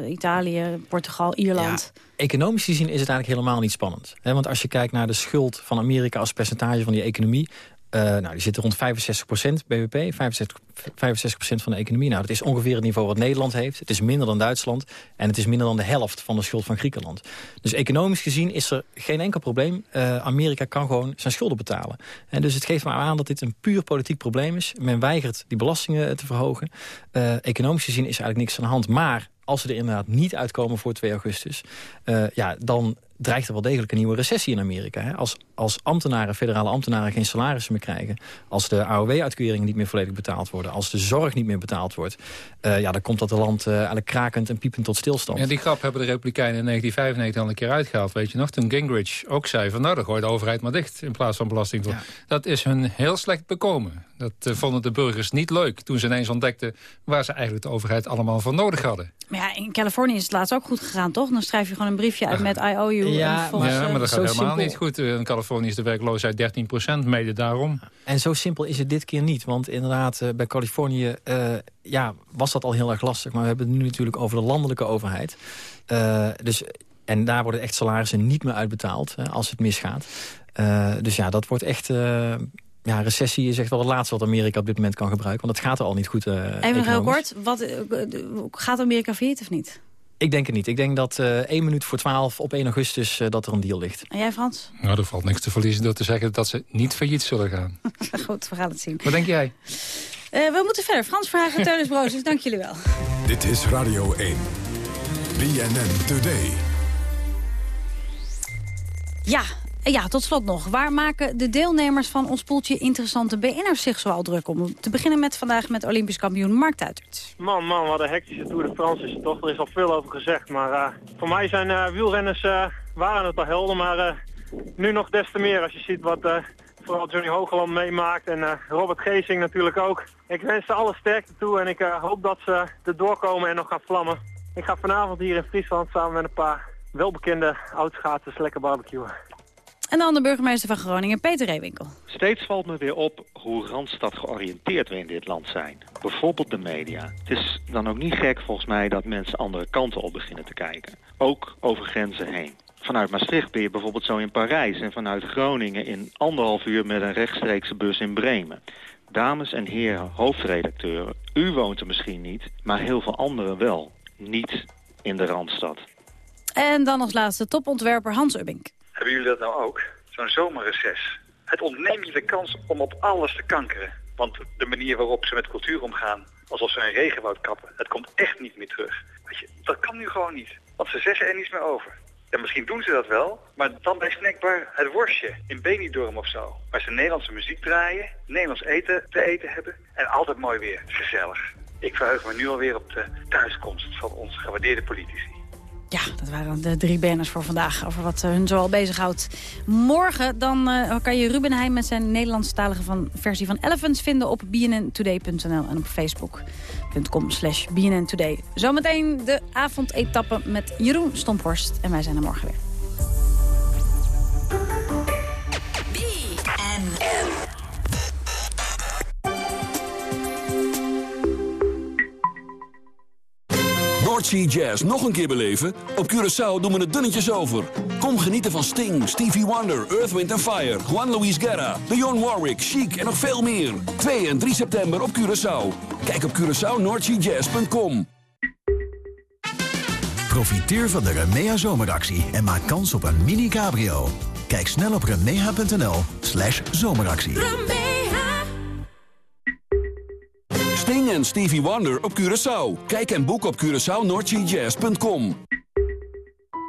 Italië, Portugal, Ierland. Ja, economisch gezien is het eigenlijk helemaal niet spannend. Want als je kijkt naar de schuld van Amerika als percentage van die economie... Uh, nou, die zitten rond 65 BBP, 65, 65% van de economie. Nou, dat is ongeveer het niveau wat Nederland heeft. Het is minder dan Duitsland en het is minder dan de helft van de schuld van Griekenland. Dus economisch gezien is er geen enkel probleem. Uh, Amerika kan gewoon zijn schulden betalen. En dus het geeft maar aan dat dit een puur politiek probleem is. Men weigert die belastingen te verhogen. Economisch gezien is er eigenlijk niks aan de hand. Maar als ze er inderdaad niet uitkomen voor 2 augustus... ja, dan dreigt er wel degelijk een nieuwe recessie in Amerika. Hè? Als, als ambtenaren, federale ambtenaren geen salarissen meer krijgen... als de AOW-uitkeringen niet meer volledig betaald worden... als de zorg niet meer betaald wordt... Uh, ja, dan komt dat land uh, eigenlijk krakend en piepend tot stilstand. En die grap hebben de Republikeinen in 1995 al een keer uitgehaald. Weet je nog, toen Gingrich ook zei van... nou, dan gooit de overheid maar dicht in plaats van belasting. Ja. Dat is hun heel slecht bekomen. Dat uh, vonden de burgers niet leuk toen ze ineens ontdekten... waar ze eigenlijk de overheid allemaal voor nodig hadden. Maar ja, in Californië is het laatst ook goed gegaan, toch? Dan schrijf je gewoon een briefje uit met I owe you ja, maar, ja, maar dat gaat helemaal niet goed. In Californië is de werkloosheid 13 procent, mede daarom. En zo simpel is het dit keer niet. Want inderdaad, uh, bij Californië uh, ja, was dat al heel erg lastig. Maar we hebben het nu natuurlijk over de landelijke overheid. Uh, dus, en daar worden echt salarissen niet meer uitbetaald als het misgaat. dus ja, dat wordt echt ja, recessie is echt wel het laatste wat Amerika op dit moment kan gebruiken. Want het gaat er al niet goed uh, Even heel kort, wat, gaat Amerika failliet of niet? Ik denk het niet. Ik denk dat uh, 1 minuut voor 12 op 1 augustus uh, dat er een deal ligt. En jij Frans? Nou, er valt niks te verliezen door te zeggen dat ze niet failliet zullen gaan. Goed, we gaan het zien. Wat denk jij? Uh, we moeten verder. Frans Verhagen, Teunis Broos, dank jullie wel. Dit is Radio 1. BNN Today. Ja, ja, tot slot nog. Waar maken de deelnemers van ons poeltje interessante BN'ers zich zoal druk om? Te beginnen met vandaag met Olympisch kampioen Mark Tuitert. Man, man, wat een hectische Tour de France is toch. Er is al veel over gezegd. Maar uh, voor mij zijn uh, wielrenners, waren het al helden. Maar nu nog des te meer als je ziet wat vooral Johnny Hogeland meemaakt. En Robert Geesing natuurlijk ook. Ik wens ze alle sterkte toe en ik hoop dat ze er doorkomen en nog gaan vlammen. Ik ga vanavond hier in Friesland samen met een paar welbekende oudschaatsers lekker barbecuen. En dan de burgemeester van Groningen, Peter Reewinkel. Steeds valt me weer op hoe Randstad georiënteerd we in dit land zijn. Bijvoorbeeld de media. Het is dan ook niet gek volgens mij dat mensen andere kanten op beginnen te kijken. Ook over grenzen heen. Vanuit Maastricht ben je bijvoorbeeld zo in Parijs... en vanuit Groningen in anderhalf uur met een rechtstreekse bus in Bremen. Dames en heren hoofdredacteuren, u woont er misschien niet... maar heel veel anderen wel. Niet in de Randstad. En dan als laatste topontwerper Hans Ubbink. Hebben jullie dat nou ook? Zo'n zomerreces. Het ontneemt je de kans om op alles te kankeren. Want de manier waarop ze met cultuur omgaan, alsof ze een regenwoud kappen, het komt echt niet meer terug. Je, dat kan nu gewoon niet. Want ze zeggen er niets meer over. En misschien doen ze dat wel, maar dan bij Snackbar het worstje in Benidorm of zo. Waar ze Nederlandse muziek draaien, Nederlands eten te eten hebben en altijd mooi weer. Gezellig. Ik verheug me nu alweer op de thuiskomst van onze gewaardeerde politici. Ja, dat waren de drie banners voor vandaag over wat uh, hun zoal bezighoudt. Morgen dan uh, kan je Ruben Heijn met zijn Nederlandstalige van, versie van Elephants vinden op bnntoday.nl en op facebook.com slash bnntoday. Zometeen de avondetappe met Jeroen Stomphorst en wij zijn er morgen weer. North Sea Jazz nog een keer beleven? Op Curaçao doen we het dunnetjes over. Kom genieten van Sting, Stevie Wonder, Earth, Wind Fire... Juan Luis Guerra, Dionne Warwick, Chic en nog veel meer. 2 en 3 september op Curaçao. Kijk op CuraçaoNordSeaJazz.com. Profiteer van de Remea zomeractie en maak kans op een mini cabrio. Kijk snel op remea.nl slash zomeractie. Sting en Stevie Wonder op Curaçao. Kijk en boek op CuraçaoNordSeaJazz.com.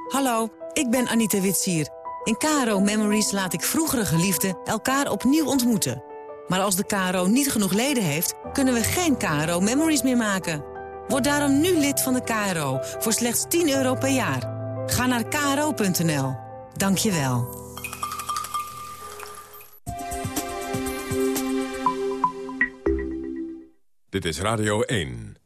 Hallo, ik ben Anita Witsier. In KRO Memories laat ik vroegere geliefden elkaar opnieuw ontmoeten. Maar als de KRO niet genoeg leden heeft, kunnen we geen KRO Memories meer maken. Word daarom nu lid van de KRO voor slechts 10 euro per jaar. Ga naar kro.nl. Dank je wel. Dit is Radio 1.